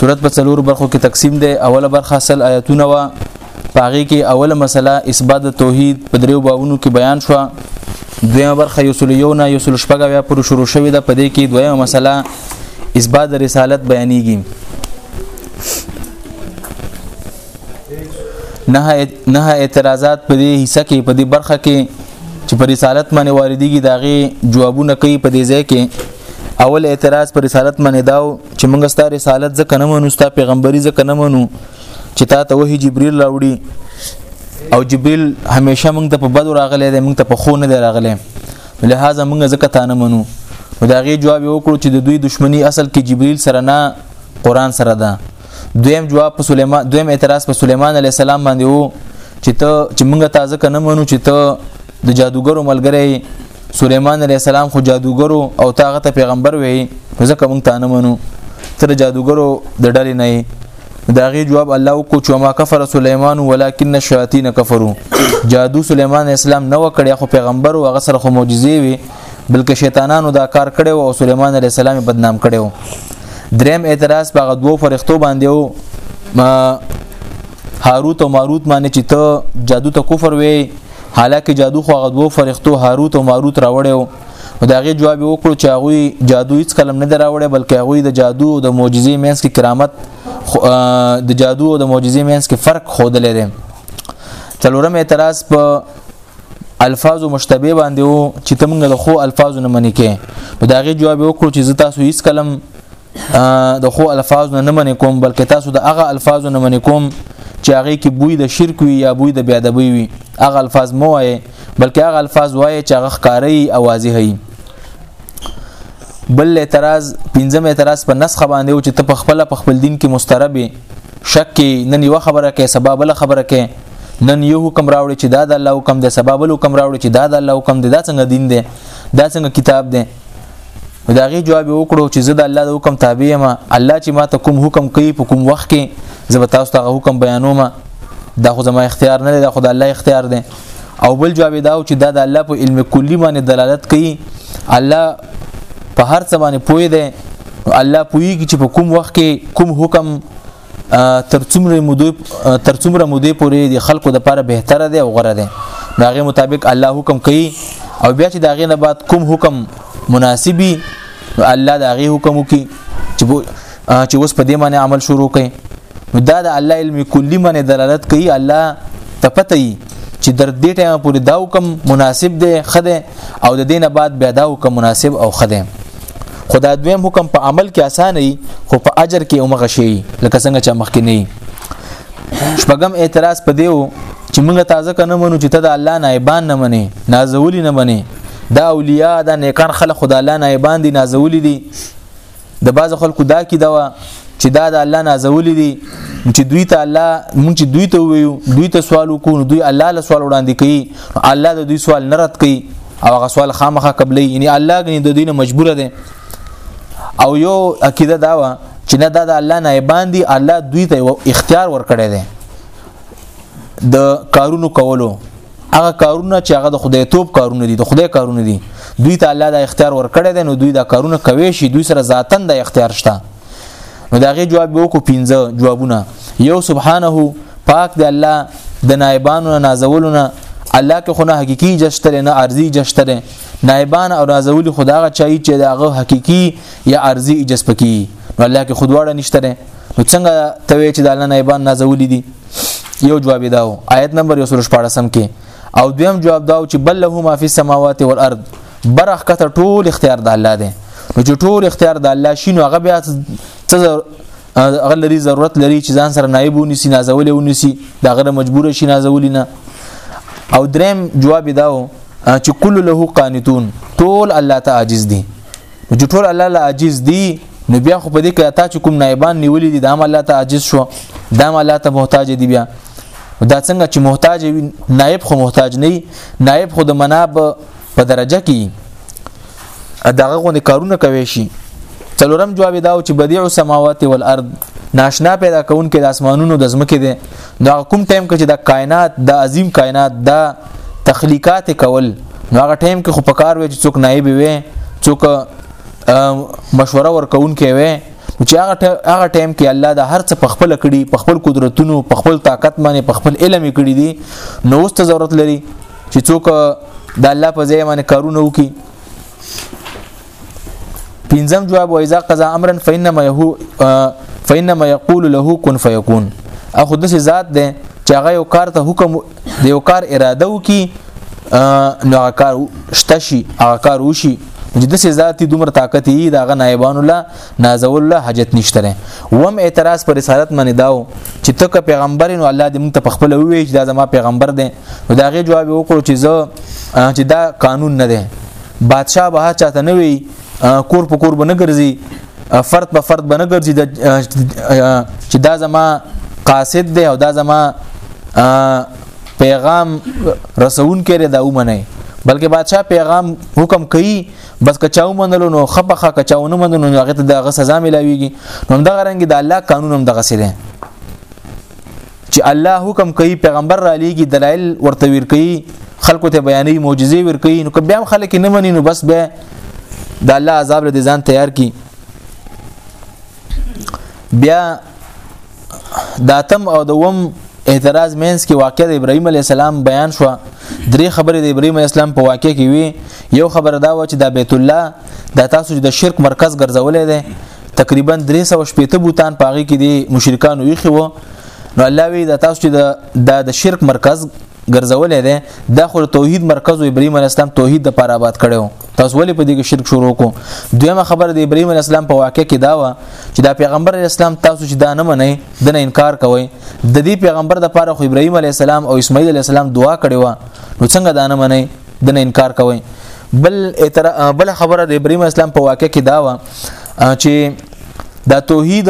صورت په څلور برخو کې تقسیم دی اوله برخه اصل آیتونه وا پاغي کې اوله مسله اثبات توحید په دریو باونو کې بیان شو دویمه برخه یوسل یو نه یوسل شپږه بیا پر شروع شوې ده په دې کې دویمه مسله اثبات رسالت بیانېږي نه نه اعتراضات په دې حصہ کې په دې برخه کې چې پر رسالت باندې واردېږي داغه جوابونه کوي په دې ځای کې اول اعتراض پر رسالت باندې داو چې موږ ستاره رسالت ځکه نه منو ستاره پیغمبري ځکه نه منو چې تا ته وحي جبريل راوړي او جبريل هميشه موږ ته په بدو راغلي دی موږ ته په خو نه دی راغلي لهدا موږ ځکه تا نه منو نو دا غي جواب وکړو چې د دوی دشمنی اصل کې جبريل سره نه قران سره ده دویم جواب په سليمان دویم اعتراض په سليمان عليه السلام باندې وو چې ته چې موږ تازه کنه منو چې ته د جادوګرو ملګری سليمان عليه السلام خو جادوګرو او تاغه ته پیغمبر وي ځکه موږ ته نه منو تر جادوګرو د ډلې نه دا غي جواب الله وکړو چې ما کفر سليمان ولكن الشياطين كفروا جادو سليمان اسلام نه وکړي خو پیغمبر او هغه سره خو معجزې وي بلکې شیطانانو دا کار کړی او سليمان عليه السلام بدنام کړی و دریم اعتراض په هغه دوو فرښتو باندې و هاروت او ماروت باندې چې ته جادو ته کفر وې حالکه جادو خو هغه دوو فرښتو هاروت او ماروت راوړیو نو دا غي جواب وکړو چې هغه جادو هیڅ کلم نه دراوړي بلکې هغه د جادو او د معجزې مینس کې کرامت د جادو او د معجزې مینس کې فرق خودلې دي څلورم اعتراض په الفاظ مشتبه باندې وو چې تمنګ د خو الفاظ نه منې کې نو دا غي جواب وکړو چې زه تاسو هیڅ کلم د خو الفاظ نه منې کوم بلکې تاسو د هغه الفاظ نه منې کوم چې هغه کې بوی د شرک وي یا بوی د بیا د بوی وي هغه الفاظ مو وایي بلکې هغه الفاظ وایي چې هغه ښکاری او واضح وي بل اعتراض پنځم اعتراض په نسخه باندې او چې ته په خپل په خپل دین کې مستربه شک کې نن یو خبره کې سبب له خبره کې نن یو حکم راوړي چې دا د الله حکم دی سبب له حکم راوړي چې دا د الله حکم دی دا څنګه دین دی دا څنګه کتاب دی دا غي جواب وکړو چې زه د الله د حکم تابع یم الله چې ما ته کوم حکم کوي په کوم وخت کې زه به تاسو ته حکم بیانوم دا خو زما اختیار نه دی دا خو د الله اختیار دی او بل جواب دا و چې دا د الله په علم کلی باندې دلالت کوي الله په هر څه باندې پوي دی الله پويږي چې په کوم وخت کې کوم حکم تر څومره مودې تر څومره مودې پورې د خلکو د لپاره بهتره دی او غوره دی داغه مطابق الله حکم کوي او بیا چې داغه نه بعد کوم حکم مناسبي الله داغه حکم کوي چې چې اوس په دې باندې عمل شروع کړي نو دا د الله علم کلی باندې دلالت کوي الله ته پته وي چې در دې ټایم پورې دا حکم مناسب دی خده او د دینه بعد بیا دا حکم مناسب او خده خدا دویم حکم په عمل کې اسانه وي خو په اجر کې اومغه شي لکه څنګه چې مخکې نه شپږم اعتراض په دیو چې موږ تازه کنه منو چې ته د الله نایبان نه منې نازولی نه منې دا اولیاء دا نیکان خلق خدای الله نایبان دي نازولی دي د باز خلکو دا کیده وا چې دا د الله نازولې دي چې دوی ته الله مونږ چې دوی ته ویو دوی ته سوال وکړو دوی الله له سوال وړاندې کوي الله د دوی سوال نه رد کوي او هغه سوال خامخا قبلې یعنی الله غني د دینه مجبور دي او یو عقیده دا وا چې نه دا د الله نه باندې الله دوی ته اختیار ورکړي دي د کارونو کولو هغه کارونه چې هغه د خدای توپ کارونه دي د خدای کارونه دي دوی ته الله دا اختیار ورکړی دی نو دوی دا کارونه کوي شي دوی سره ذاتن د اختیار شته نو دا غي جواب وو کو پنځه جوابونه یو سبحانه پاک دی الله د نایبانو نازولونه الله کې خو نه حقيقي جشتره نه ارزي جشتره نایبان او نازول خداغه چای چې داغه حقيقي یا ارزي جسپکی نو الله کې خودواړه نشتره نو څنګه ته چې د الله نایبان نازول دي یو جواب داو آیت نمبر 114 کې او دویم جواب داو چې بل له ما فی السماوات والارض برخ کته ټول اختیار د الله دی نو چې ټول اختیار د الله شي نو هغه بیا څه هغه لري ضرورت لري چې ځان سره نایب ونیسي نازولې ونیسي دا غره مجبور شي نازولې نه او دریم جواب داو چې کل له قانتون ټول الله ته عاجز دي نو چې ټول الله لا عاجز دي نو بیا خو په دې کې تا چې کوم نایبان نیولې دي دا هم الله ته عاجز شو دا هم الله ته محتاج دي بیا دا څنګه چې محتاج وي نایب خو محتاج نه نایب خو د مناب په درجه کې دغه غو کارونه کوي شي څلورم جواب دا چې بدیع السماوات والارض ناشنا پیدا کون کې د اسمانونو د زمکه دي دا کوم ټایم کې چې د کائنات د عظیم کائنات د تخلیقات کول نو هغه ټایم کې خو په کار وي چې څوک نایب وي څوک مشوره ورکون کې وي چې هغه هغه ټایم کې الله د هر څه په خپل کړي په خپل قدرتونو په خپل طاقت باندې په خپل علم کړي دي نو اوس ته ضرورت لري چې څوک د الله په ځای باندې کارونه وکړي پنځم جواب وایزا قضا امرا فینما یهو فینما یقول له کن فیکون اخو د ذات ده چې هغه یو کار ته حکم د یو کار اراده وکي نو هغه کار شته شي هغه کار وشي چې د سې ذاتي دومره طاقت یي دا غ نایبان الله نازول الله حاجت نشته وم اعتراض پر رسالت باندې داو چې ته که پیغمبر نو الله دې موږ ته خپل وی چې دا زما پیغمبر دی نو دا غي جواب وکړو چې زه چې دا قانون نه دی بادشاه به چاته نه وي کور په کور بنه ګرځي فرد په فرد بنه ګرځي چې دا زما قاصد دی او دا زما پیغام رسون کړي دا ومنه بلکې بادشاه پیغام حکم کوي بس کچاو منلو نو خپخه کچاو نه منلو نو هغه ته دغه سزا ملاويږي نو دغه رنګ د الله قانون هم دغه سره چې الله حکم کوي پیغمبر را لېږي دلایل ورته ور کوي خلکو ته بیانې معجزې ور کوي نو کبه هم خلک نه مني نو بس به د الله عذاب له ځان تیار کی بیا داتم او دوم اعتراض مینس کې واقع د ابراهيم عليه السلام بیان شو درې خبرې د ابراهيم عليه السلام په واقع کې وي یو خبره دا و چې د بیت الله د تاسو د شرک مرکز ګرځولې ده تقریبا 360 بوتان پاغي کې دي مشرکان ویخي وو نو الله وی دا تاسو چې د د شرک مرکز ګرځولې ده د خو توحید مرکز ابراهیم علی السلام توحید د پر آباد کړو تاسو ولې په دې کې شرک شروع کو دویمه خبره د ابراهیم علی السلام په واقع کې دا و چې دا پیغمبر علی السلام تاسو چې دا نه منئ د نه انکار کوئ د دې پیغمبر د پاره خو ابراهیم علی السلام او اسماعیل علی السلام دعا کړې و نو څنګه دا نه منئ د نه انکار کوئ بل بل خبره د ابراهيم اسلام په واقع کې دا و چې دا توحید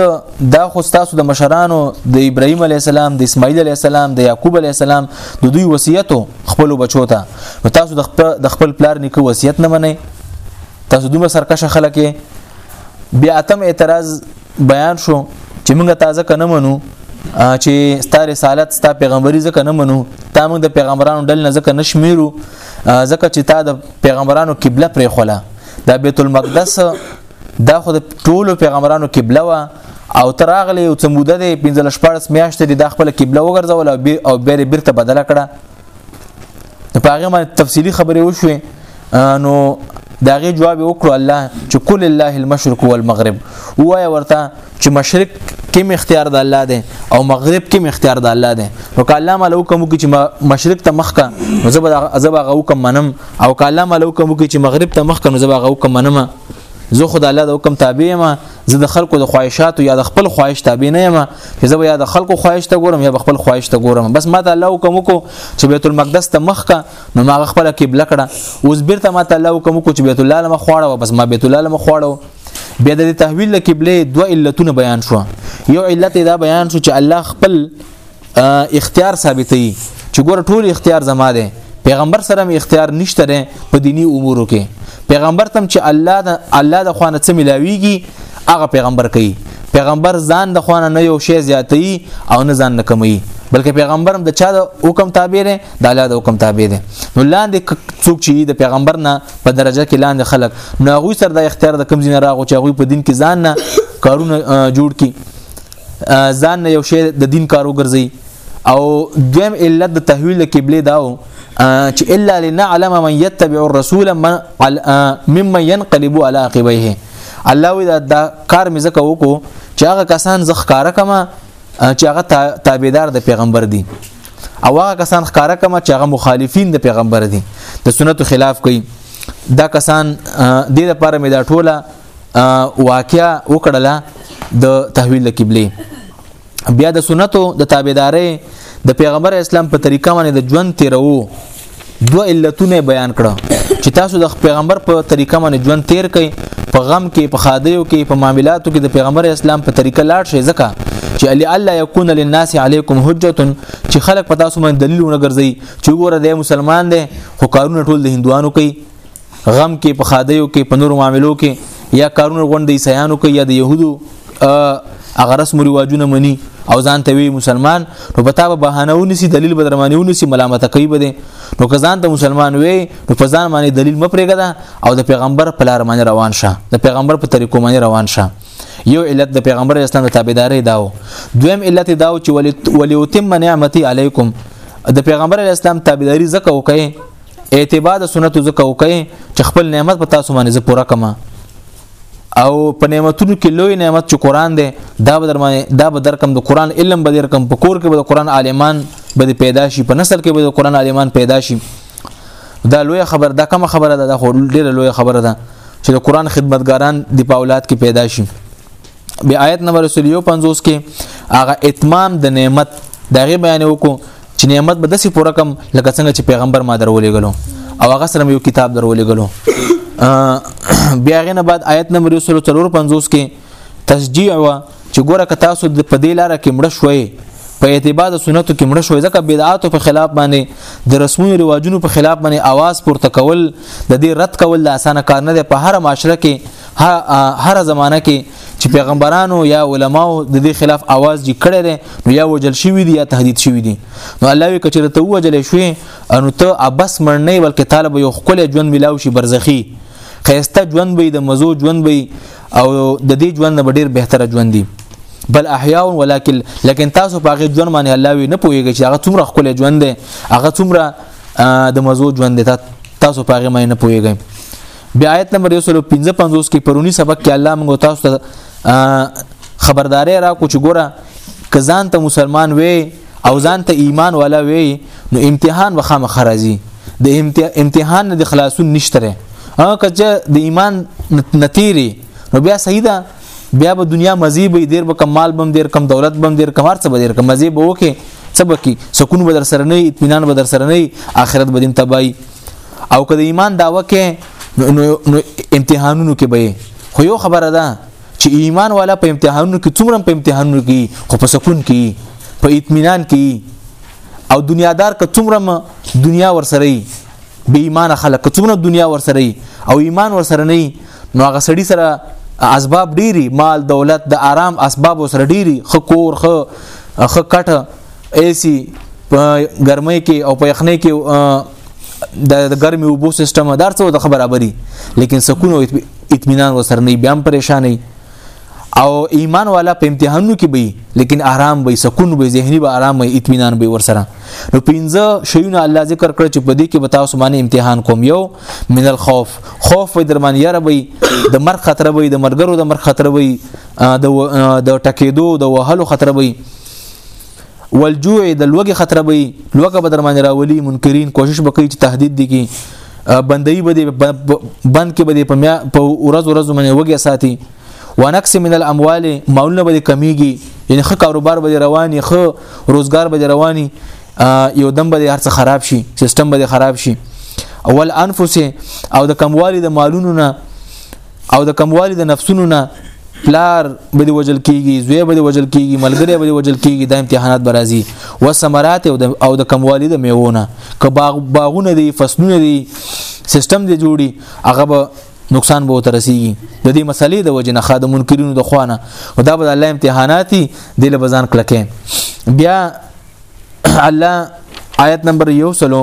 دا خو تاسو د مشرانو د ابراهیم علی السلام د اسماعیل علی السلام د یعقوب علی السلام د دوی وصیت خپل بچو ته نو تاسو د خپل د خپل پلار نیکه وصیت نه منئ تاسو دومره سرکشه خلک بیا اتم اعتراض بیان شو چې موږ تازه کنه منو چې ستا رسالت ستا پیغمبري ځکه نه منو تا موږ د پیغمبرانو ډل نه ځکه نشمیرو ځکه چې تا د پیغمبرانو قبله پرې خوله دا بیت المقدس دا خو د ټولو پیغمبرانو قبله و او تراغلی او څموده دی 15 14 میاشتې دی د خپل قبله وګرځول او بیر او بیر بیرته بدله کړه په هغه باندې تفصیلی خبرې وشوې نو داغه جواب وکړو الله چې کل الله المشرق والمغرب وایا ورته چې مشرق کې مختیار د الله دی او مغرب کې مختیار د الله دی نو کله ما لو کوم چې مشرق ته مخ کا زبر زبر غو کوم منم او کله ما لو کوم چې مغرب ته مخ کا زبر غو کوم منم زه خو د الله د حکم تابع ما زه د خلکو د خواهشاتو یا د خپل خواهش تابع نه یم چې زه یا د خلکو خواهش ته ګورم یا خپل خواهش ته ګورم بس ما ته الله حکم وکړو چې بیت المقدس ته مخ کا نو ما خپل قبله کړه اوس بیرته ما ته الله حکم وکړو چې بیت الله لمخ خواړه بس ما بیت الله لمخ خواړه بیا د تحویل د قبله دوه علتونه بیان شو یو علت دا بیان شو چې الله خپل اختیار ثابتوي چې ګور ټول اختیار زما دی پیغمبر سره هم اختیار نشته په دینی امورو کې پیغمبر تم چې الله د الله د خوانه څه ملاویږي هغه پیغمبر کوي پیغمبر ځان د خوانه نه یو شی زیاتوي او نه ځان نه کموي بلکې پیغمبر هم د چا د حکم تابع دی د الله د حکم تابع دی نو لاندې څوک چې د پیغمبر نه په درجه کې لاندې خلک نو هغه سره د اختیار د کم زینه راغو چې هغه په دین کې ځان نه کارونه جوړ کی ځان نه یو شی د دین کارو ګرځي او دویم علت د تحویل قبله داو چې الا لنعلم من يتبع الرسول ممن ينقلب على عقبيه الله وی دا کار مې زکه وکړو چې هغه کسان زخکاره کما چې هغه تابعدار د پیغمبر دي او هغه کسان ښکارا کما چې هغه مخالفین د پیغمبر دي د سنتو خلاف کوي دا کسان د دې لپاره مې دا ټوله واقعیا وکړله د تحویل قبله بیا د سنتو د تابعداري د پیغمبر اسلام په طریقه باندې د ژوند تیرو دوه علتونه بیان کړه چې تاسو د پیغمبر په طریقه باندې ژوند تیر کړئ په غم کې په خادیو کې په معاملاتو کې د پیغمبر اسلام په طریقه لاړ شئ ځکه چې علی الله یکون للناس علیکم حجه چې خلک په تاسو باندې دلیل ونه ګرځي چې وګوره د مسلمان دی خو کارونه ټول د هندوانو کوي غم کې په خادیو کې په نور معاملو کې یا کارونه غونډې عیسایانو کې یا د يهودو هغه رسم رواجونه مني او ځان ته وی مسلمان نو په تا به بهانه ونسی دلیل به درمانه ونسی ملامت کوي بده نو که ځان ته مسلمان وی نو په ځان باندې دلیل مپرېګا او د پیغمبر په لار باندې روان شه د پیغمبر په طریقو باندې روان شه یو علت د پیغمبر اسلام د تابعداري داو دویم علت داو چې ولی ولی وتم نعمتي علیکم د پیغمبر اسلام تابعداري زکه وکړي اتباع د سنتو زکه وکي چې خپل نعمت په تاسو باندې زه پوره کما او په نعمتونو کې لوی نعمت چې قران دی دا به در دا به در کم د قران علم به در کم په کور کې به د قران عالمان به پیدا شي په نسل کې به د قران عالمان پیدا شي دا لوی خبر دا کوم خبره ده دا خو ډیره لوی خبره ده چې د قران خدمتګاران د په اولاد کې پیدا شي بیا آیت نمبر 51 کې هغه اتمام د نعمت دغه بیان وکړو چې نعمت به داسې پوره کم لکه څنګه چې پیغمبر ما درولې غلو او هغه سره یو کتاب درولې غلو بیا غنه بعد آیت نمبر 154 کې تشجیع وا چې ګوره که تاسو په دې لار کې مړ شوي په اعتبار سنتو کې مړ شوي ځکه بدعات په خلاف باندې د رسمونو رواجونو په خلاف باندې आवाज پورته کول د دې رد کول د اسانه کار نه دی په هر معاشره کې هر زمانہ کې چې پیغمبرانو یا علماو د دې خلاف आवाज جی کړی دی نو یا وجل شوی دی یا تهدید شوی دی نو الله وی کچره ته وجل شوی انو ته ابس مړ نه بلکې طالب یو خپل ژوند ملاو شي برزخی خیسته ژوند به د مزو ژوند به او د دې ژوند به ډیر بهتره ژوند دی بل احیاء ولکن لکن تاسو په هغه ژوند باندې الله وی نه پوهیږي چې هغه څومره خپل ژوند دی هغه څومره د مزو ژوند دی تاسو په هغه باندې نه پوهیږئ بیا آیت نمبر 155 کې پرونی سبق کې الله موږ تاسو ته خبرداري را کو چې ګوره کزان ته مسلمان وي او ځان ته ایمان والا وي نو امتحان به خامخ راځي د امتحان نه د خلاصون نشته هغه کچه د ایمان نتیری نو بیا صحیح ده بیا به دنیا مزي به ډیر به کم مال بم ډیر کم دولت بم ډیر کم هرڅه به ډیر کم مزي به وکي سبکی سکون به در سره نه اطمینان به در سره نه اخرت به دین تبای او که د ایمان داوا کې نو نو امتحانونو کې به خو یو خبره ده چې ایمان والا په امتحانونو کې څومره په امتحانونو کې خو په سکون کې په اطمینان کې او دنیادار که څومره دنیا ورسره بې ایمان خلک که څومره دنیا ورسره او ایمان ورسره نه نو هغه سړی سره اسباب ډيري مال دولت د آرام اسباب سره ډيري خکور خ خ کټه ایسی په ګرمۍ کې او په یخنۍ کې د ګرمي وبو سیستم دار څه د خبره بري لیکن سکون او اطمینان وسر نه بیا پریشانې او ایمان والا په امتحانونو کې به لیکن آرام به سکون به ذهني به آرام وي اطمینان به ورسره نو پنځه شیونه الله ذکر کړ چې په دې کې به تاسو باندې امتحان کوم یو من الخوف خوف په درمان یره به د مرګ خطر به د مرګرو د مرګ خطر به د د ټکیدو د وهلو خطر به والجوع د لوګي خطر به لوګه به درمن راولي منکرین کوشش وکړي چې تهدید دي کی بندي به بند کې به په میا په ورځ ورځ منې وګي ساتي ونقص من الاموال مالونه به کمیږي یعنی خه کاروبار به رواني خه روزګار به رواني یو دم به هرڅه خراب شي سیستم به خراب شي اول انفس او د کموالي د مالونو نه او د کموالي د نفسونو نه پلار به دی وجل کیږي زوی به دی وجل کیږي ملګری به دی وجل کیږي د امتحانات برازي و ثمرات او د کموالي د میوونه که باغ باغونه دي فصلونه دي سیستم دی جوړي هغه به نقصان به ترسيږي د دې مسلې د وجنه خادم منکرینو د خوانه او دا به الله امتحاناتي د لبزان کلکه بیا الله آیت نمبر یو سلو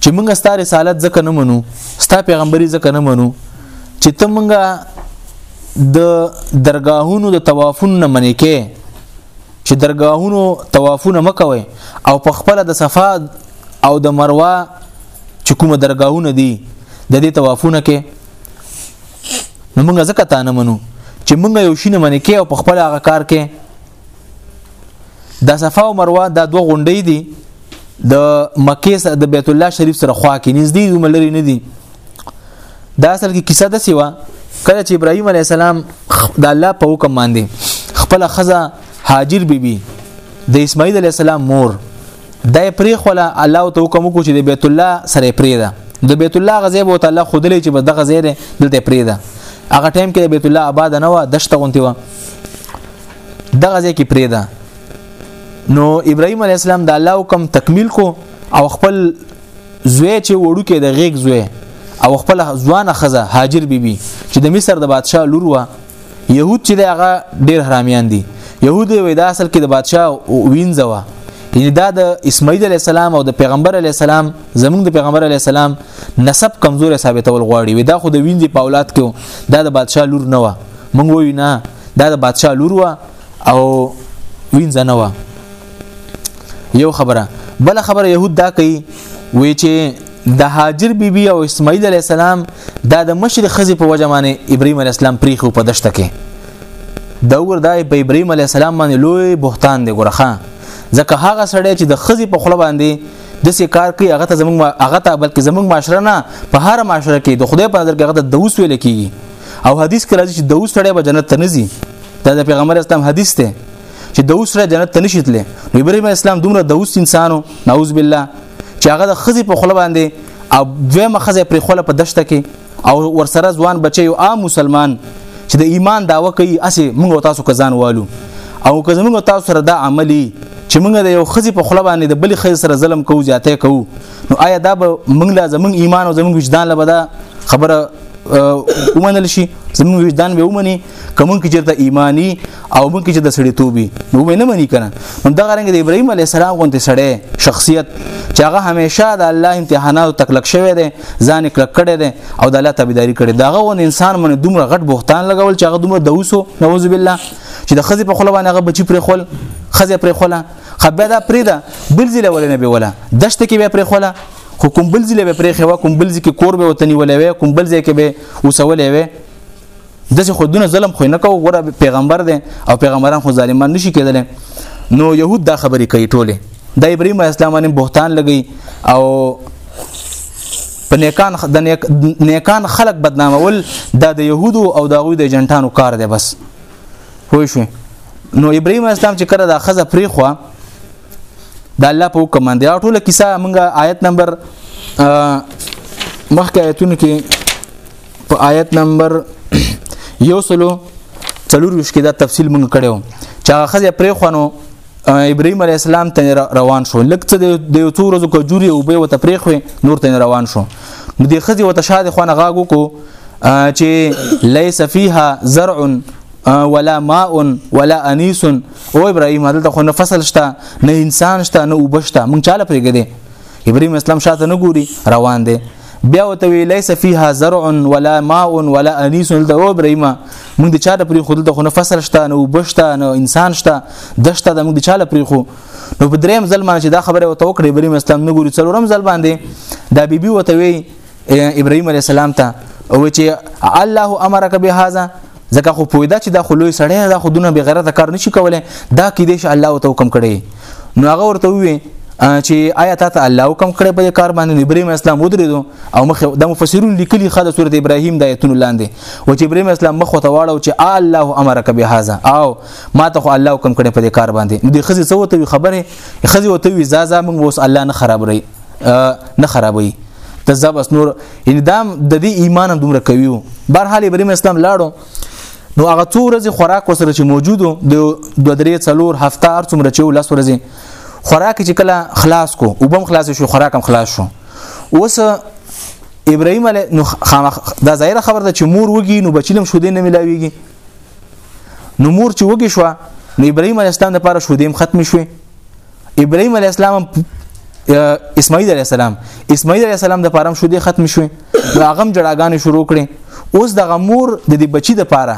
چې موږ ستاره رسالت ځکه نه منو ستا پیغمبري ځکه نه منو چې ته موږ د درگاهونو د توافون نه منې کې چې درگاهونو توافونه مکوي او په خپل د صفا او د مروه چې کومه درگاهونه دي د دې توافونه کې نو موږ ځکه تا نه منو چې موږ یو شینه منې کې او په خپل هغه کار کې د صفا او مروه دا دوه غونډې دي د مکې سره د بیت الله شریف سره خوا کې نږدې یو ملري نه دي دا اصل کې کیسه د سیوا کله چې ابراهیم علی السلام د الله په حکم باندې خپل خزه هاجر بیبي بی د اسماعیل علی السلام مور دای پری خوله الله ته حکم وکړو چې د بیت الله سره پری ده د بیت الله غزه بو تعالی خودلې چې بس دغه زیره دلته پری ده هغه ټایم کې د بیت الله آباد نه و دشت غونتی و دغه ځای کې پری ده نو ابراهيم عليه السلام د الله حکم تکمیل کو او خپل زوی چې وړو کې د غیګ زوی او خپل ځوانه خزه هاجر بیبي بی چې د مصر د بادشاه لور و يهود چې هغه ډېر حرامیان دي يهود وې دا اصل کې د بادشاه وینځوا یعنی دا د اسماعیل علی السلام او د پیغمبر علی السلام زمونږ د پیغمبر علی السلام نسب کمزور ثابتول غواړي ودا خو د وینځي په اولاد کې دا د بادشاه لور نه و مونږ وی نه دا د بادشاه لور و او وینځ نه و یو خبره بل خبره يهود دا کوي وی چې د هاجر بیبي بی او اسماعیل علی السلام دا د مشر خزي په وجه باندې ابراهيم علی السلام پریخو په دشت کې دا ور دای په ابراهيم علی السلام باندې لوی بهتان دی ګورخه ځکه هغه سړی چې د خزي په خله باندې د سې کار کوي هغه ته زمونږ هغه ته بلکې زمونږ معاشره نه په هر معاشره کې د خدای په نظر کې هغه د دوس ویل کیږي او حدیث کې راځي چې دوس سړی به جنت ته نزي دا د پیغمبر اسلام حدیث ته چې دوس سره جنت ته نشي تللی ابراهيم اسلام دومره دوس انسانو نعوذ بالله چې هغه د خزي په خله باندې او دوی مخزه پر خله په دشته کې او ورسره ځوان بچي او عام مسلمان چې د ایمان داوا کوي اسی موږ تاسو کزان والو او که زموږ تاسو سره دا عملی چې موږ د یو خزي په خله باندې د بل خزي سره ظلم کوو زیاته کوو نو آیا دا به موږ لا زموږ ایمان او زموږ وجدان لبدا خبره ومنل شي زموږ وجدان به ومني کوم کې چرته ایمانی او موږ کې چې د سړی توبي نو مې نه منی کنه هم دا غرنګ د ابراهيم عليه السلام غونته سړی شخصیت چې هغه همیشه د الله امتحاناتو تکلک شوی دی ځان کلک کړی دی او د الله تابعداري کړی دا غو انسان من دومره غټ بوختان لګول چې هغه دومره دوسو نعوذ بالله چې د خزې په خله باندې هغه بچی پرې خل خزې پرې خله خبره دا پرې ده بل ځله ولې نه به ولا دشت کې به پرې خله خو کوم بل ځله به پرې خوا کوم بل ځکه کور به وتنی ولې کوم بل ځکه به وسولې وې دسه خودونه ظلم خو نه کوو ګوره پیغمبر دی او پیغمبران خو ظالمان نشي کېدل نو يهود دا خبرې کوي ټوله د ابراهيم اسلام باندې بهتان لګي او په نیکان د نیکان خلق بدنامول دا د يهودو او د غوي د جنټانو کار دی بس پوه شو نو ابراهيم اسلام چې کړه دا خزه پری خو د الله په حکم باندې او ټوله کیسه موږ آیت نمبر مخکې آیتونو کې په آیت نمبر یو سلو څلور ویش کې دا تفصیل مونږ کړو چې هغه خزه پرې خوانو ابراهيم عليه السلام ته روان شو لکه د یو څو ورځو کجوري او به وته پرې خو نور ته روان شو نو د خزه وته شاده خوانه غاګو کو چې ليس فيها زرع ولا ماء ولا انيس او ابراهيم دلته خو نه فصل شته نه انسان شته نه وبشته مونږ چاله پرېګدې ابراهيم اسلام شاته نه ګوري روان دي بیا وته وی لیس فیها زرع ولا ماء ولا انیس دلته و ابراهیم موږ د چا د پرې خو دلته خو نه فصل شته نه وبشته نه انسان شته دشته د موږ د چا لپاره خو نو په دریم ځل باندې دا خبره وته وکړه ابراهیم اسلام نه ګوري څلورم ځل باندې دا بیبي وته وی ابراهیم علی السلام ته او چې الله امرک بهذا ځکه خو پویدا چې دا خو لوی سړی دا خو دونه بغیرته کار نشي کولای دا کې دې شي الله ته حکم کړي نو هغه ورته وی چې آیا تا ته الله حکم کړی په کار باندې ابراهيم اسلام ودرېدو او مخ د مفسرون لیکلي خاله سورته ابراهيم د آیتونو لاندې و چې ابراهيم اسلام مخ ته واړو چې الله امرک به هاذا او ما ته خو الله حکم کړی په کار باندې د خزي څه وته خبره خزي وته وی زازا موږ اوس الله نه خراب رہی نه خرابوي ته زبس نور یعنی دا د دې ایمان هم دومره کوي بهر حال ابراهيم اسلام لاړو نو هغه څو ورځې خوراک وسره چې موجودو د دوه درې څلور هفته هر څومره چې ولس ورځې خوراک چې کله خلاص کو وبم خلاص شو خوراک هم خلاص شو اوس ابراهيم علی نو خامخ دا ظاهره خبر ده چې مور وږي نو بچلم شو دې نه ملاويږي نو مور چې وږي شو نو ابراهيم علی السلام لپاره شو دې ختم شوه ابراهيم عليه السلام اسماعیل علی السلام اسماعیل علی السلام د پارم شو دي ختم شوي هغه جړاګانې شروع کړي اوس د غمور د دې بچی د پاره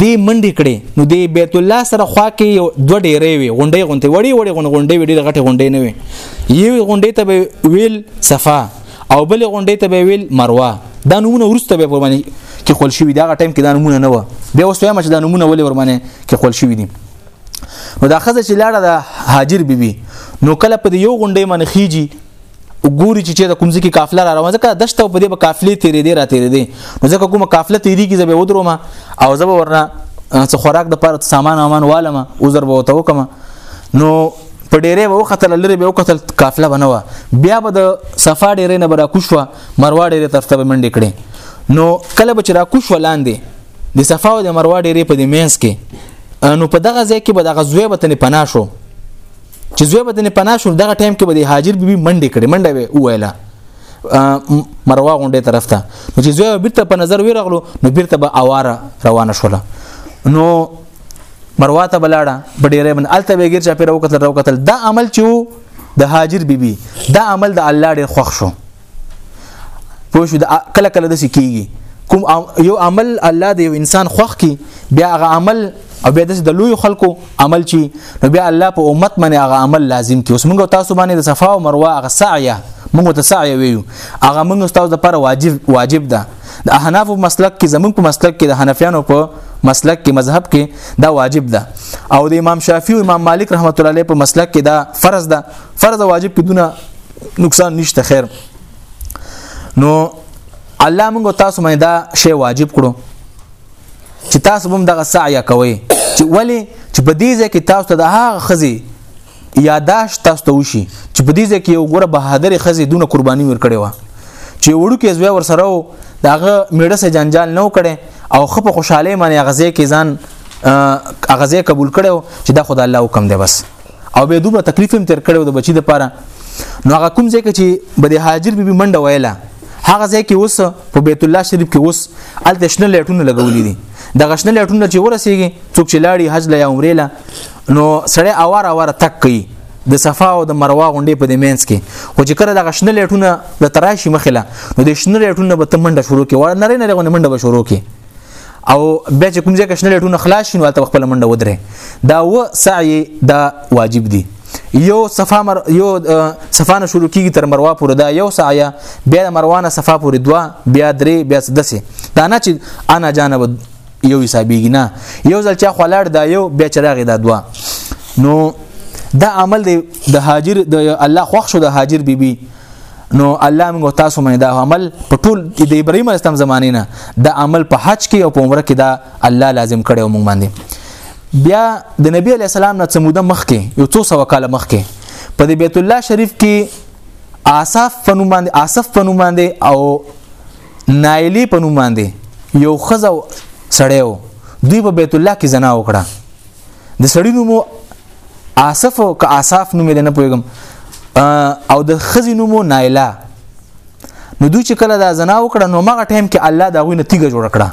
دی منډې کړې نو دی بیت الله سره خوا کې یو دوه ډېرې وي غونډې غونډې وړي وړي غونډې وړي غټې غونډې نه وي یو غونډې ته به ویل صفا او بل غونډې ته به ویل مروه دا نمونه ورسته به ورمنې کې خل شوی دا ټایم کې دا نمونه نه و بیا اوس وایم چې دا نمونه ولې ورمنې کې خل شوی دي نو دا خزه چې لاړه د هاجر بیبي نو کله په یو غونډې باندې خيږي وګوري چې د کوم ځکه قافله را روانه ځکه دشته په دې په قافلې تیرې دی را تیرې دی نو ځکه کومه قافله تیری کې زبې ودرومه او زبې ورنه څه خوراک د پاره سامان امان والمه عذر به وته وکم نو په ډیره به وختل لري به وختل قافله بنوه بیا به د صفا ډیره نه برا کوشوا مروا ډیره ترته منډې کړې نو کله به چې را کوشوا لاندې د صفا او د مروا ډیره په دې مینس کې نو په دغه ځای کې به دغه زوی به تنه پناه شو چې زوی به تنه پناه شو دغه ټایم کې به د هاجر بیبي منډې کړې منډه وی ویله مروا غونډې طرف ته نو چې زوی بیرته په نظر ویرغلو نو بیرته به اواره روانه شوله نو مروا ته بلاړه په ډیره من الته به غیر چا پیرو قتل رو قتل دا عمل چې د هاجر بیبي دا عمل د الله ډیر خوښ شو پوه شو کله کله د سکیږي کوم یو عمل الله د یو انسان خوخ کی بیا هغه عمل او بیا د لوی خلکو عمل چی نو بیا الله په امت باندې هغه عمل لازم کی اوس موږ تاسو باندې د صفا او مروه هغه سعی موږ ته سعی ویو هغه موږ تاسو لپاره واجب واجب ده د احناف مسلک کې زمونږ په مسلک کې د حنفیانو په مسلک کې مذهب کې دا واجب ده او د امام شافعي او امام مالک رحمت الله علیه په مسلک کې دا فرض ده فرض واجب کې دونه نقصان نشته خیر نو الله موږ تاسو مې دا شی واجب کړو چې تاسو هم دغه سعی کوئ چې ولی چې په دې ځای کې تاسو ته د هغه خزي یاداش تاسو ته وشي چې په دې ځای کې یو غوره بهادر خزي دونه قرباني ورکړي و چې وړو کې زوی ور سره و داغه میړه سه جنجال نه وکړي او خپ خوشاله معنی غزه کې ځان غزه قبول کړي چې دا خدای الله حکم دی بس او به دومره تکلیف هم تیر کړو د بچی د پاره نو هغه کوم ځای کې چې بده هاجر بیبي منډه ویله هغه ځای کې اوس په بیت الله شریف کې اوس الته شنه لایټونه لګولې دي د غشنه لایټونه چې ورسیږي څوک چې لاړی حج لا یا عمره لا نو سړی اوار اوار تک کوي د صفا او د مروه غونډې په د مینس کې خو چې کړه د غشنه لایټونه د تراشي مخله نو د شنه لایټونه به تمنډه شروع کې وړ نری نری غونډه منډه به شروع کې او بیا چې کوم ځای کې شنه لټونه خلاص شي نو ته خپل منډه ودرې دا و سعی دا واجب دی یو صفه مر یو صفانه شروع کیږي تر مروا پورې دا یو سعی بیا مروانه صفه پورې دوا بیا درې بیا دسه دا نه چې انا جانب یو حسابېږي نه یو ځل چې خلاړ دا یو بیا چراغ دا دوا نو دا عمل دی د هاجر د الله خوښ شو د هاجر بیبي بی نو الله موږ تاسو باندې دا عمل په ټول د ابراهيم اسلام زمانه نه د عمل په حج کې او په عمره کې دا الله لازم کړو موږ باندې بیا د نبی علی السلام نه څموده مخکې یو څو سو کال مخکې په بیت الله شریف کې آصف فنوم باندې آصف فنوم باندې او نایلی فنوم باندې یو خزو سړیو دوی په بیت الله کې زنا وکړه د سړی نوم آصف او که آصاف نوم نه پوهیږم او د خزی نوم نایلا نو دوی چې کله دا زنا وکړه نو مغه ټایم کې الله دا غوینه تیګه جوړ کړه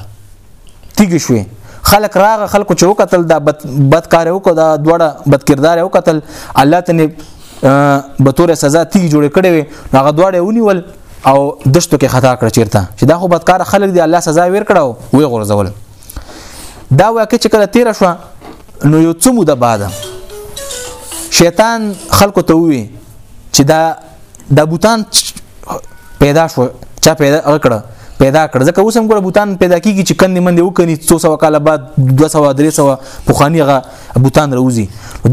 تیګه شوې خلق راغه خلق چې وکتل دا بد بدکار وکړه دا دوړه بدکردار وکتل الله ته به تور سزا تیګه جوړ کړي وي هغه دوړه ونیول او دشتو کې خطا کړ چیرته چې دا خو بدکار خلک دی الله سزا ور کړو وی غورځول دا واقع چې کله تیر شو نو یو څه موده بعد شیطان خلکو ته وی چې دا د بوتان پیدا شو چا پیدا کړ پیدا کړ ځکه اوس هم ګور بوتان پیدا کیږي چې کندې مندې وکني 200 کال بعد 200 300 پوخانی غا بوتان روزي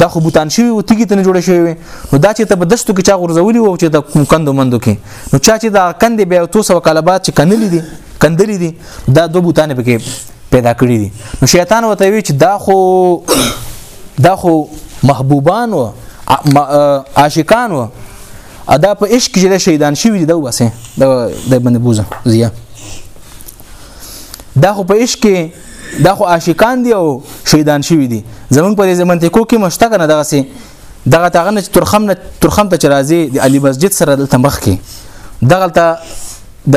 دا خو بوتان شوی او تیګی ته جوړ شوی نو دا چې ته په دشتو کې چا غورځولي او چې د کندو مندو کې نو چا چې دا کندې بیا 200 کال بعد چې کنلې دي کندلې دي دا دوه بوتانه پکې پیدا کړی دي نو شیطان وته وی چې دا خو دا خو محبوبان و عاشقان و ادا په عشق کې شهیدان شوی دی دا وسه د باندې بوزه زیه دا خو په عشق کې دا خو عاشقان دی او شهیدان شوی دي زمون په دې زمنتکو کې مشتاق نه دغه سي دغه تاغه نه ترخم نه ترخم ته چرازي د علي مسجد سره د تمخ کې دغه ته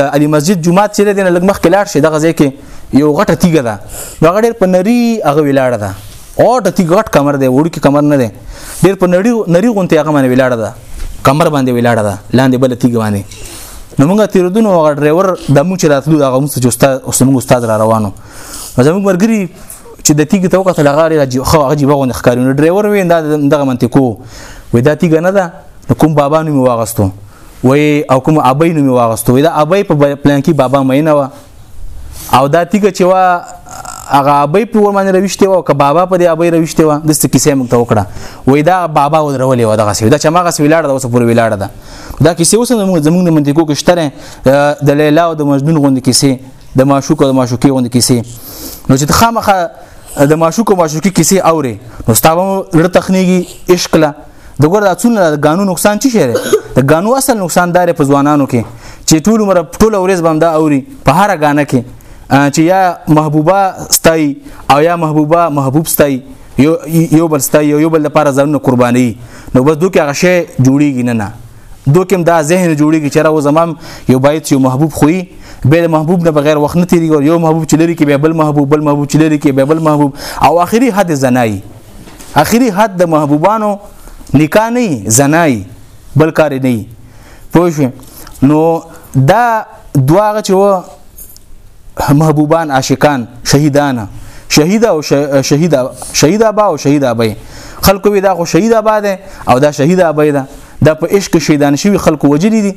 د علي مسجد جمعات چې دینه لګ مخ کې لاړ شي دغه ځای کې یو غټه تیګه ده نو غډیر په نری هغه ولاړه ده او د تیګ غټ کمر دی وړو کې کمر نه دی ډیر په نری نری غونته هغه باندې ولاړه ده کمر باندې ولاړه ده لاندې بل تیګ باندې نو موږ تیرودونو هغه ډرایور د موږ چې راتلو هغه موږ چې استاد اوس موږ استاد را روانو زموږ مرګري چې د تیګ ته وکتل هغه ډېر خو عجیب غو نخکاری نو ډرایور وې دا دغه منطقو وې دا تیګ نه ده کوم بابا نو واغستو وې او کوم ابي نو واغستو وې دا ابي په پلان کې بابا مې نه و او دا تیګ چې وا هغه ابي په ور باندې رويشته و که بابا په دې ابي رويشته و د ست کیسه موږ ته وکړه وې دا بابا ودرولې و دغه سوي دا چې ماغه سوي لاړ دا اوس پورې ولاړ ده دا کیسه اوس زموږ د منطقو کې شته د لیلا او د مجنون غوند کیسه د معشوق او د معشوقې غوندې کیسې نو چې خامخا د معشوق او معشوقې کیسې اوري نو ستابه لړ تخنیږي عشق لا د ګور راتون د غانو نقصان چی شری د غانو اصل نقصان دار په ځوانانو کې چې ټول عمر ټول ورځ باندې دا اوري په هر غانه کې چې یا محبوبه ستای او یا محبوبه محبوب ستای یو یو بل ستای یو بل لپاره ځانونه قرباني نو بس دوی هغه شی جوړیږي نه نه دوکم دا ذهن جوړیږي چې راو زمام یو بایت یو محبوب خوې بل محبوب نه بغیر وخت نه تیریږي او یو محبوب چې لري کې به بل محبوب بل محبوب چې لري کې به بل محبوب او اخري حد زنای اخري حد د محبوبانو نکاح نه زنای بل کار نه پوه نو دا دواغه چې و محبوبان عاشقان شهیدان شهید او شهید شهید ابا او شهید ابي خلکو وی دا خو شهید ابا ده او دا شهید ابي ده دا په عشق شهیدان شوی خلکو وجلی دي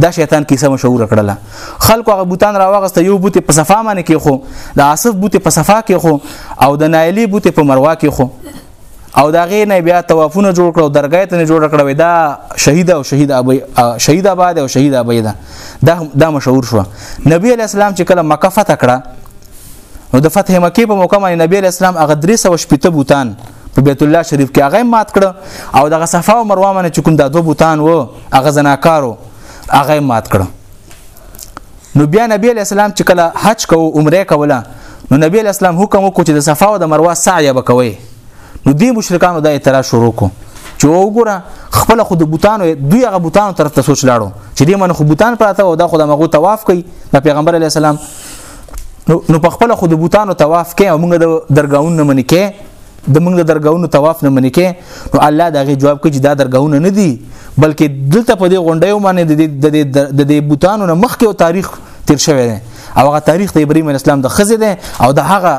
دا شیطان کیسه مشهور کړله خلکو هغه بوتان راوغسته یو بوت په صفا باندې کې خو د عاصف بوت په صفا کې خو او د نایلی بوت په مروا کې خو او دا غې نه بیا توافونه جوړ کړو درګای ته نه جوړ کړو دا شهید او شهید ابي شهید آباد او شهید ابي دا دا مشهور شو نبی اسلام چې کله مکه فتح کړه نو د فتح مکه په موقع باندې نبی اسلام هغه 380 بوتان په بیت الله شریف کې هغه مات کړ او دغه صفه او مروه باندې چې کوم دا دوه بوتان وو هغه زناکارو هغه مات کړ نو بیا نبی علی السلام چې کله حج کوو عمره کوله نو نبی علی السلام حکم وکړ چې د صفا او د مروه سعی وکوي نو دې مشرکانو دا اعتراض شروع کو چې وګوره خپل خود بوتانو دوی هغه بوتانو طرف ته سوچ لاړو چې دې من خو بوتان پراته او دا خو د مغو طواف کوي د پیغمبر علی السلام نو په خپل خود بوتانو طواف کوي او موږ د درگاون نه منې کوي د موږ د درګاونو طواف نه منې کې نو الله دا غي جواب کوي چې دا درګاونه نه دي بلکې دلته په دې غونډیو باندې د د د بوتانو نه مخکې او تاریخ تیر شوی دی او هغه تاریخ د ابراهیم اسلام د خزه دی او د هغه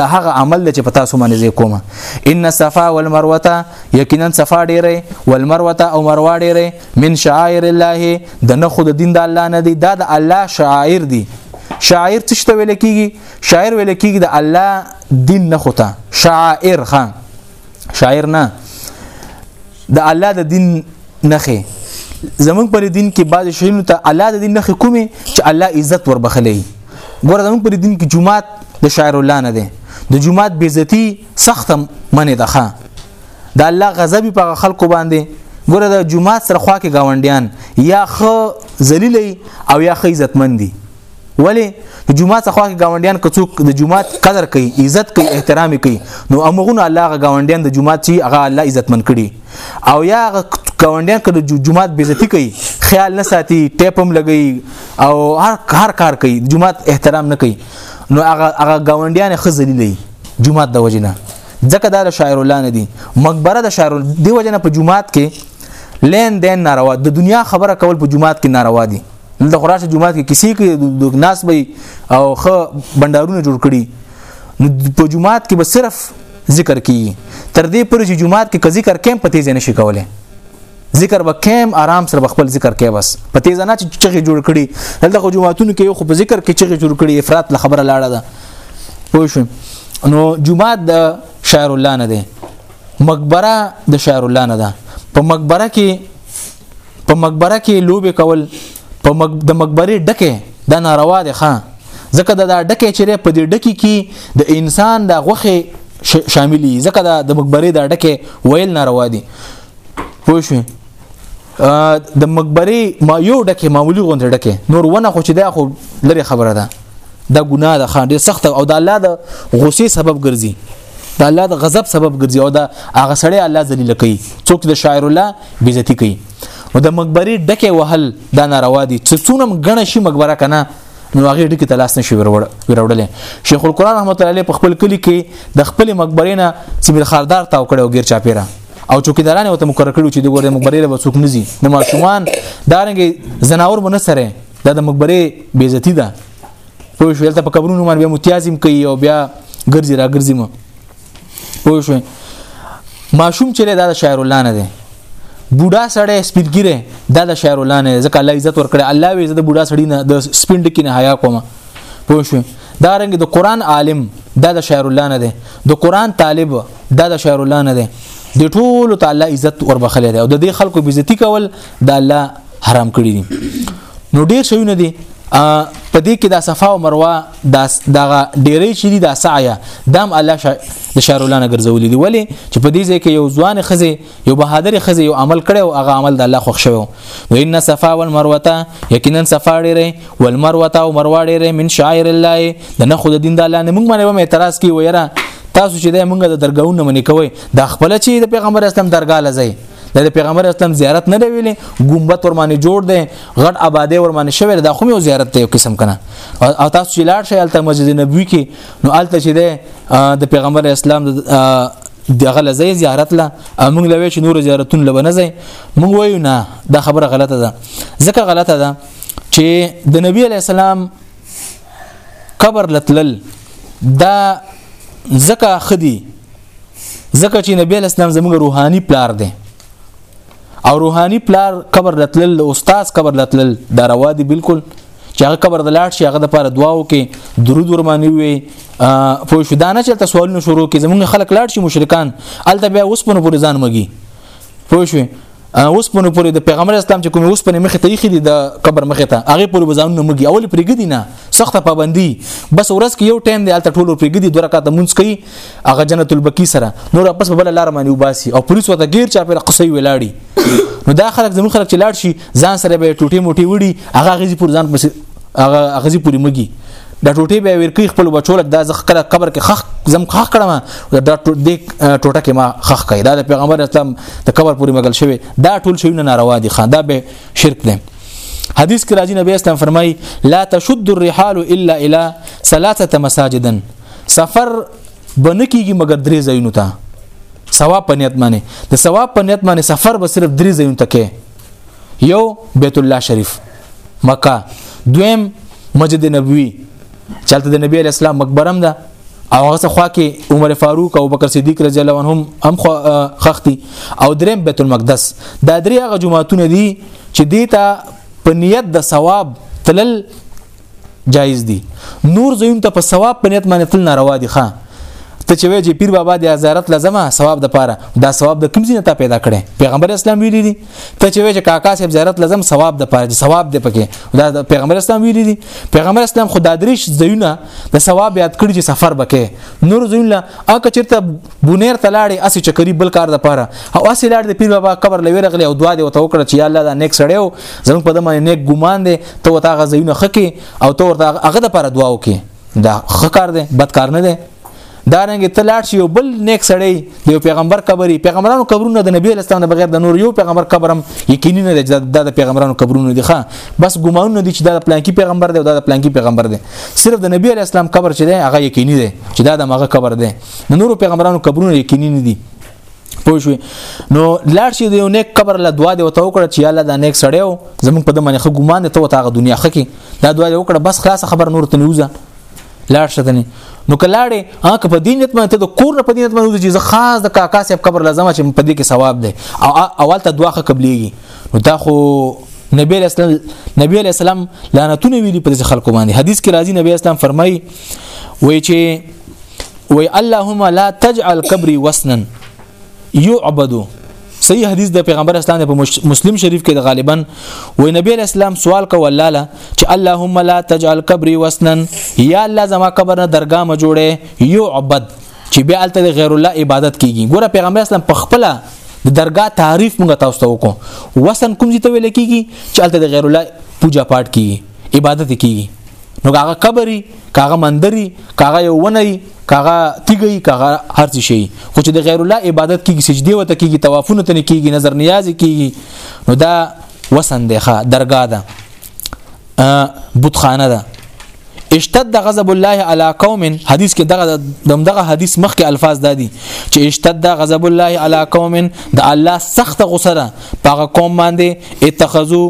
دا هغه عمل چې په تاسو باندې زی کومه ان صفا والمروه یقینا صفا ډیره والمروه او مروه ډیره من شعائر الله د نه خود دین د الله نه دی دا د الله شعائر دی شاعر څه ته ویل کیږي شاعر ویل کېږي د الله دین نه خوته شاعر خان شاعر نه د الله د دین نخې زمونږ پر دین کې بعض شینو ته الله د دین نخې کومې چې الله عزت وربخلې ګوره زمونږ پر دین کې جمعات د شاعر الله نه دی د جمعات بیزتی سخت منې ده ښه د الله غضب په خلکو باندې ګوره د جمعات سره خوا کې گاونډیان یا خ ذلیلې او یا خ عزتمن دي ولی د جمعه څخه خواږه گاونډیان کڅوک د جمعه قدر کوي عزت کوي احترام کوي نو امغون الله غ گاونډیان د جمعه چې هغه الله عزت من کړي او یا گاونډیان کله جمعه بیزتی کوي خیال نه ساتي ټیپم لګي او هر هر کار کوي جمعه احترام نه کوي نو هغه هغه گاونډیان خزلیلې جمعه د وجنه ځکه دا شاعر الله نه دي مقبره د شاعر دی وجنه په جمعه کې لین دین ناروا د دنیا خبره کول په جمعه کې ناروا دي دلته خراشه جمعات کې کسی کې د ناس به او خ بندارونه جوړ کړي نو په جمعات کې به صرف ذکر کی تر دې پر چې جمعات کې ذکر کم په تیز نه شي کولای ذکر به کم آرام سره خپل ذکر کې بس په تیز نه چې چغه جوړ کړي دلته خو جمعاتونو کې خو په ذکر کې چغه جوړ کړي افراط له خبره لاړه ده پوه شو نو جمعات د شاعر الله نه ده مقبره د شاعر الله نه ده په مقبره کې په مقبره کې لوبې کول په مق... د مقبره ډکه دا ناروا ده ښا ځکه دا ډکه چیرې په دې ډکی کې د انسان د غوخه شاملې ځکه دا د مقبره دا ډکه ویل ناروا دي پوه شئ د مقبره ما یو ډکه معمولی غونډه ډکه نور ونه خو چې دا خو لري خبره ده دا ګناه ده خان ډیر سخت او د الله د غصې سبب ګرځي د الله د غضب سبب ګرځي او دا هغه سړی الله ذلیل کوي څوک د شاعر الله بیزتی کوي نو د مقبره ډکه وهل دا ناروا دي چې څونم غنه شي مقبره کنه نو هغه ډکه تلاس نشي وروړل شیخ القرآن رحمت الله علیه په خپل کلی کې د خپل مقبره نه سیمه خاردار تاو کړو غیر چا پیرا او چوکیداران وته مقرر کړو چې د ګورې مقبره له وسوک نزي نو ماشومان دارنګ زناور مونږ سره دا د مقبره بیزتی ده پوه شو دلته په قبرونو باندې متیازم کوي او بیا ګرځي را ګرځي مو پوه شو ماشوم چې دا شاعر الله نه دی بوډا سړی سپینګیره دا د شاعر الله نه ځکه الله عزت ورکړي الله وی د بوډا سړی نه د سپینډ کې نه حیا کوم پوه شو دا رنګ د قران عالم دا د شاعر الله نه دی د قران طالب دا د شاعر الله نه دی د ټولو تعالی عزت وربخلې ده او د دې خلکو بیزتی کول دا الله حرام کړی دي نو ډیر شیونه دي په دې کې دا صفا او مروه دا دغه ډیرې شې دي دا سعیا دام الله شا... د شارولانه ګرځولې دي ولی چې په دې ځای کې یو ځوان خزه یو بهادر خزه یو عمل کړي او هغه عمل د الله خوښ شوی نو ان صفا والمروه یقینا صفا ډیرې والمروه او مروه ډیرې من شاعر الله د نه خود دین د الله نه موږ باندې اعتراض کوي ویره تاسو چې د موږ د درګاونو منې کوي دا خپل چې د پیغمبر اسلام درګا لځي د پیغمبر اسلام زیارت نه دی ویلې ګمبت ور باندې جوړ دی غټ آبادې ور باندې شوی دا خو یو زیارت دی یو قسم کنه او تاسو چې لاړ شئ الته مسجد نبوي کې نو الته چې دی د پیغمبر اسلام دغه لزی زیارت لا موږ لوي چې نور زیارتون لبنه زی موږ وایو نه دا خبره غلطه ده ځکه غلطه ده چې د نبی علی السلام قبر لتلل دا ځکه خدي ځکه چې نبی اسلام زموږ روحاني پلار دی او روحاني پلار قبر لتل د استاد قبر لتل دا روا دي بالکل چې هغه قبر د لاړ شي هغه د پاره دعا وکي درود ورمانی وي په شو دانه چې تاسو سوالونه شروع کې زمونږ خلک لاړ شي مشرکان الته بیا اوس په پور ځان مګي پوه شو اوس په نو پورې د پیغمبر اسلام چې کوم اوس په مخه ته یې د قبر مخه ته هغه پورې بزانونه مګي اول پرېګدي نه سخته پابندي بس ورځ کې یو ټایم دی الته ټولو پرېګدي دوه رکعات مونږ کوي هغه جنت البقیع سره نور واپس په بل لار باندې وباسي او پولیس وته غیر چا پر قصې ولاړی نو دا خلک زموږ خلک چې لاړ شي ځان سره به ټوټي موټي وړي هغه غزي پر ځان پسې هغه غزي پوری مګي د ټوټي به ورکی خپل بچول د ځخ کله قبر کې خخ زم خخ کړم د ټوټه کې ما خخ کړي دا د پیغمبر اسلام د قبر پوری مګل شوی دا ټول شی نه ناروا دي خان دا به شرک دی حدیث کې راځي نبی اسلام فرمایي لا تشد الرحال الا الى ثلاثه مساجدا سفر بنه کیږي مګر درې ځایونو ته ثواب په نیت باندې د ثواب په نیت باندې سفر به صرف درې ځایونو ته کې یو بیت الله شریف مکه دویم مسجد نبوي چلته د نبی اسلام مقبرم ده او هغه خوا کې عمر فاروق او بکر صدیق رضی الله عنهم هم خختی او دریم بیت المقدس دا درې هغه جمعهتون دي چې دیتا په نیت د ثواب تلل جایز دي نور زویم ته په ثواب په نیت باندې تل ناروا دي ښا ته چې وی چې پیر بابا د زیارت لازمه ثواب د پاره دا ثواب د کوم ځای ته پیدا کړي پیغمبر اسلام ویلي دي ته چې وی چې کاکا صاحب زیارت لازم ثواب د پاره ثواب دی پکې دا پیغمبر اسلام ویلي دي پیغمبر اسلام خدای دریش زیونه د ثواب یاد کړی چې سفر بکې نور زیونه اګه چیرته بونیر تلاړي اسی چکري بل کار د پاره او اسی لاړ د پیر بابا قبر لوي رغلی او دعا دی وته وکړه چې یا الله دا نیک سړیو زموږ په دمه نیک ګمان دی ته وتا غزيونه خکې او ته ورته هغه د پر دعا وکې دا خکار دی بد کار نه دی دا رنګ ته لاړ شي یو بل نیک سړی د یو پیغمبر قبري پیغمبرانو قبرونه د نبی اسلام نه بغیر د نور یو پیغمبر قبرم یقیني نه دی د پیغمبرانو قبرونه دي ښه بس ګمان نه دي چې دا د پلانکی پیغمبر دی او دا د پلانکی پیغمبر دی صرف د نبی اسلام قبر چې دی هغه یقیني دی چې دا د مغه قبر دی نور پیغمبرانو قبرونه یقیني نه دي پوه شو نو لاړ شي د یو نیک قبر له دعا دی وته وکړه چې الله دا نیک سړی و زمونږ په دمنه خو ګمان دی ته وته غو دنیا خکې دا دعا دی وکړه بس خلاص خبر نور ته نیوزه لاړ شتنی نو کلاړې ها که په دینت باندې ته د کور نه په دینت باندې چې زه خاص د کاکا صاحب قبر لازم چې په دې کې ثواب دی او اول ته دعا قبليږي نو دا خو نبی اسلام نبی اسلام لعنتونه ویلي پر خلکو باندې حدیث کې راځي نبی اسلام فرمایي وایي چې وی اللهم لا تجعل قبري وسنا يعبد صحیح حدیث د پیغمبر اسلام په مسلم شریف کې د غالبا وی نبی اسلام سوال کو الله لا چې اللهم لا تجعل قبري وسنا یا الله زما قبر نه درگاه ما جوړه يعبد چې بیا الته غیر الله عبادت کیږي ګوره پیغمبر اسلام په خپل د درگاه تعریف موږ تاسو ته وکړو وسن کوم ځای ته ویل کیږي چې الته غیر الله پوجا پاټ کیږي عبادت کیږي نو کاغه قبري کاغه مندري کاغه یو ونی کاغه تیګي کاغه هرڅ شي خو چې د غیر الله عبادت کیږي سجدي وته کیږي طوافونه تنه کیږي نظر نیاز کیږي نو دا وسن دی ښه درگاه ده بتخانه ده اشتد غضب الله علی قوم حدیث کې دغه دغه حدیث مخکې الفاظ دادي چې اشتد غضب الله علی قوم د الله سخت غصه ده په قوم باندې اتخذو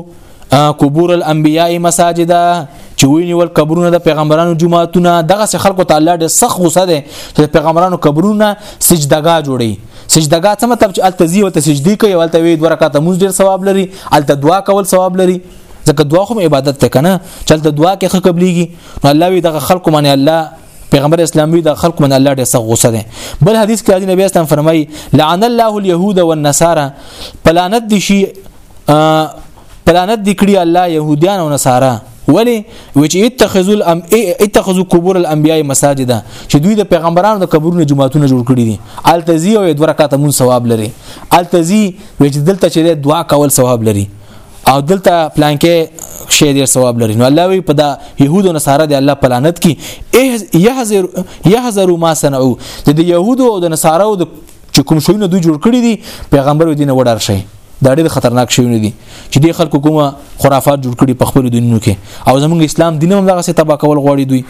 قبور الانبیاء مساجدا چې ویني ول قبرونه د پیغمبرانو جمعهتونه دغه څه خلکو تعالی ډېر سخت غوسه ده چې د پیغمبرانو قبرونه سجدګاه جوړي سجدګاه څه مطلب چې التزی او تسجدی کوي ولته وی دوه رکعات موږ ډېر ثواب لري الته دعا کول ثواب لري ځکه دعا هم عبادت ته کنه چلته دعا کې خه قبليږي نو الله وی دغه خلکو باندې الله پیغمبر اسلام وی د خلق من الله ډېر سخت غوسه ده بل حدیث کې نبی اسلام فرمایي لعن الله اليهود والنصارى پلانت دي شي پلانت دی کړی الله يهوديان او نصارا ولی وچ اتخذوا الام اتخذوا قبور الانبياء مساجد چې دوی د پیغمبرانو د قبرونو جماعتونه جوړ کړی دي التزی او دوه رکعات مون ثواب لري التزی وچ دلته چې دعا کول ثواب لري او دلته پلان کې شی ډیر ثواب لري نو الله وی په دا يهودو نصارا دی الله پلانت کی يحذر يحذر ما صنعوا د يهودو او د نصارا او د کوم شوی نه دوی جوړ کړی دي پیغمبر دینه وډار شي دا ډېر خطرناک شیونه دي چې د خلکو کومه خرافات جوړ کړي په خپل دینونو کې او زموږ اسلام دین هم دغه څه تبا کول غواړي دوی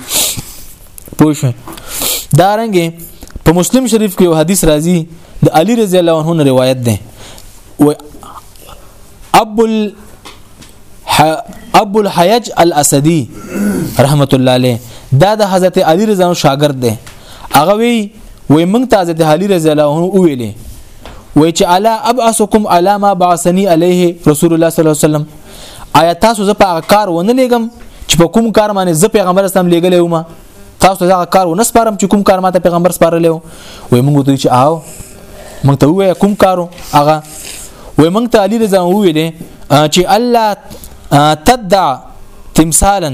پوه شو دا رنګه په مسلم شریف کې یو حدیث راځي د علی رضی الله عنه روایت ده و ابو ابو الحیج الاسدی رحمت الله علیه دا د حضرت علی رضی الله شاګرد دی هغه وی وی مونږ ته حضرت علی رضی الله عنه ویلې وای چې الا ابعثکم علی ما بعثنی علیه رسول الله صلی الله علیه وسلم آیا تاسو زه په کار ونه لګم چې په کوم کار باندې زه پیغمبر اسلام لګلې وم تاسو دا کار ونه سپارم چې کوم کار ماته پیغمبر سپارلې و وای موږ دوی چې آو موږ ته وای کوم کارو هغه وای موږ ته علی رضا ویلې چې الله تدع تمثالا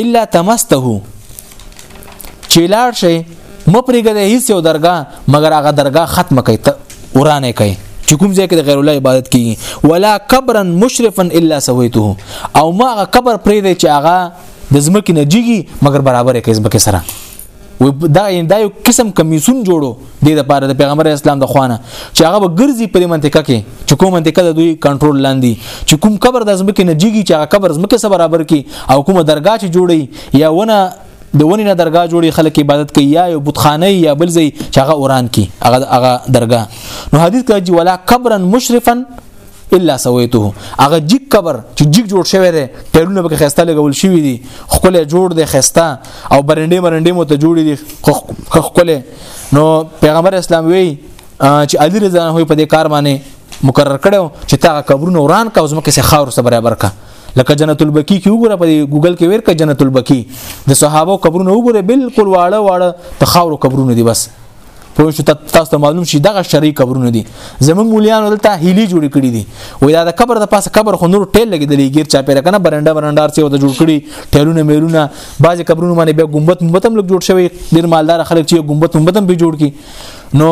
الا تمسته چې لاړ شي مپرګه د هیڅ یو درگاه مگر هغه درگاه ختم کړي ته ورانه کړي چې کوم ځای کې د غیر الله عبادت کیږي ولا قبرا مشرفا الا سويته او ما هغه قبر پرې دی چې هغه د زمکه نه جیږي مګر برابر کې زمکه سره و دا دا یو قسم کمیسون جوړو دې لپاره د پیغمبر اسلام د خوانه چې هغه به ګرځي په منطقه کې چې کوم منطقه د دوی کنټرول لاندې چې کوم قبر د ځمکې نه جګي چې هغه قبر ځمکې سره برابر کی او کومه درگاه چې جوړي یا ونه د ونی نه درگاه جوړي خلک عبادت کوي یا یو بتخانه یا بل ځای چې هغه اوران کی هغه هغه درگاه نو حدیث کوي ولا قبرا مشرفا الا سويته هغه جګ قبر چې جګ جوړ شوی دی ټیلونه به خسته لګول شوی دي خپل جوړ دی خسته او برنډې مرنډې مو ته جوړ دي خپل نو پیغمبر اسلام وی چې علي رضی الله عنه په دې کار باندې مقرر کړو چې تا قبرونه وران کا او زمکه سي خاور سره برابر کا لکه جنت البقیع کې وګوره په ګوګل کې ورکه جنت البقیع د صحابه قبرونه وګوره بالکل واړه واړه تخاور قبرونه دي بس پوه شو تاسو ته معلوم شي دغه شری قبرونه دي زمون مولیان دلته هیلي جوړ کړي دي وای دا د قبر د پاسه قبر خو نور ټیل لګیدلې غیر چا پیره کنه برنده برندار څه وته جوړ کړي ټیلونه میلونه بعضی قبرونه باندې بیا ګمبت مبتم لګ جوړ شوی ډیر مالدار خلک چې ګمبت مبتم به جوړ کی نو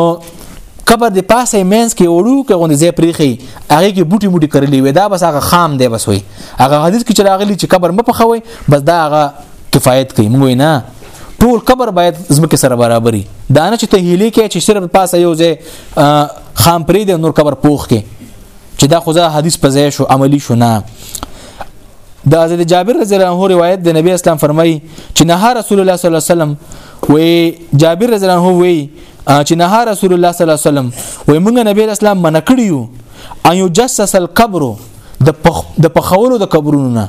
قبر د پاسه مینس کې وړو کې غونډې زې پریخي هغه کې بوټي موټي کړلې وې دا بس هغه خام دی بس وي هغه حدیث کې چې راغلي چې قبر مپخوي بس دا هغه کفایت کوي موږ نه ټول قبر باید زمکه سره برابرۍ دا نه چې ته هیلې کې چې صرف پاسه یو ځای خام پرې د نور قبر پوخ کې چې دا خو حدیث په ځای شو عملی شو نه دا حضرت جابر رضی الله عنه روایت د نبی اسلام فرمایي چې نه رسول الله صلی الله علیه وسلم وی جابر رضی الله عنه وی چې نه رسول الله صلی الله علیه وسلم وی موږ نبی اسلام منع کړیو ان یجسس القبر د د پخولو د قبرونو نه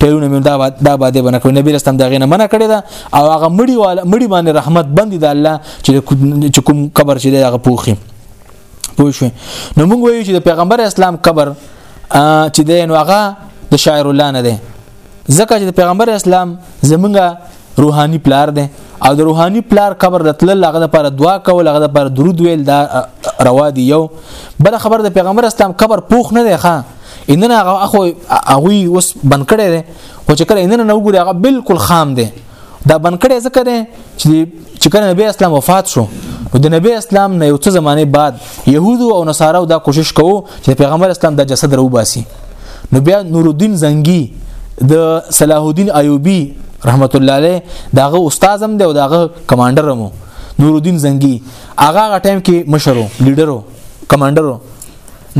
ټیرونه مې دا باد دا باد باندې کړو نبی رسول دا غینه منع کړی دا او هغه مړی والا مړی باندې رحمت بندي د الله چې کوم قبر چې هغه پوخي پوه شو نو موږ وایو چې د پیغمبر اسلام قبر چې د نو هغه د شاعر الله نه دی ځکه چې د پیغمبر اسلام زمونږه روحاني پلار دی او د روحاني پلار قبر راتل هغه د پر دعا کول هغه د پر درود ویل دا روا دی یو بل خبر د پیغمبر اسلام قبر پوخ نه دی ښا اننه هغه اخو هغه اوس بن کړي دی خو چې کله اننه نو ګوري هغه بالکل خام دی دا بن کړي ځکه دی چې چې کله نبی اسلام وفات شو د نبی اسلام نه یو څه زمانه بعد يهودو او نصارو دا کوشش کوو چې پیغمبر اسلام د جسد روباسي نو بیا نور الدین زنګي د صلاح الدین ایوبی رحمت الله علیه داغه استاد هم دی او داغه کمانډر هم نور الدین زنګي هغه ټایم کې مشرو لیډرو کمانډرو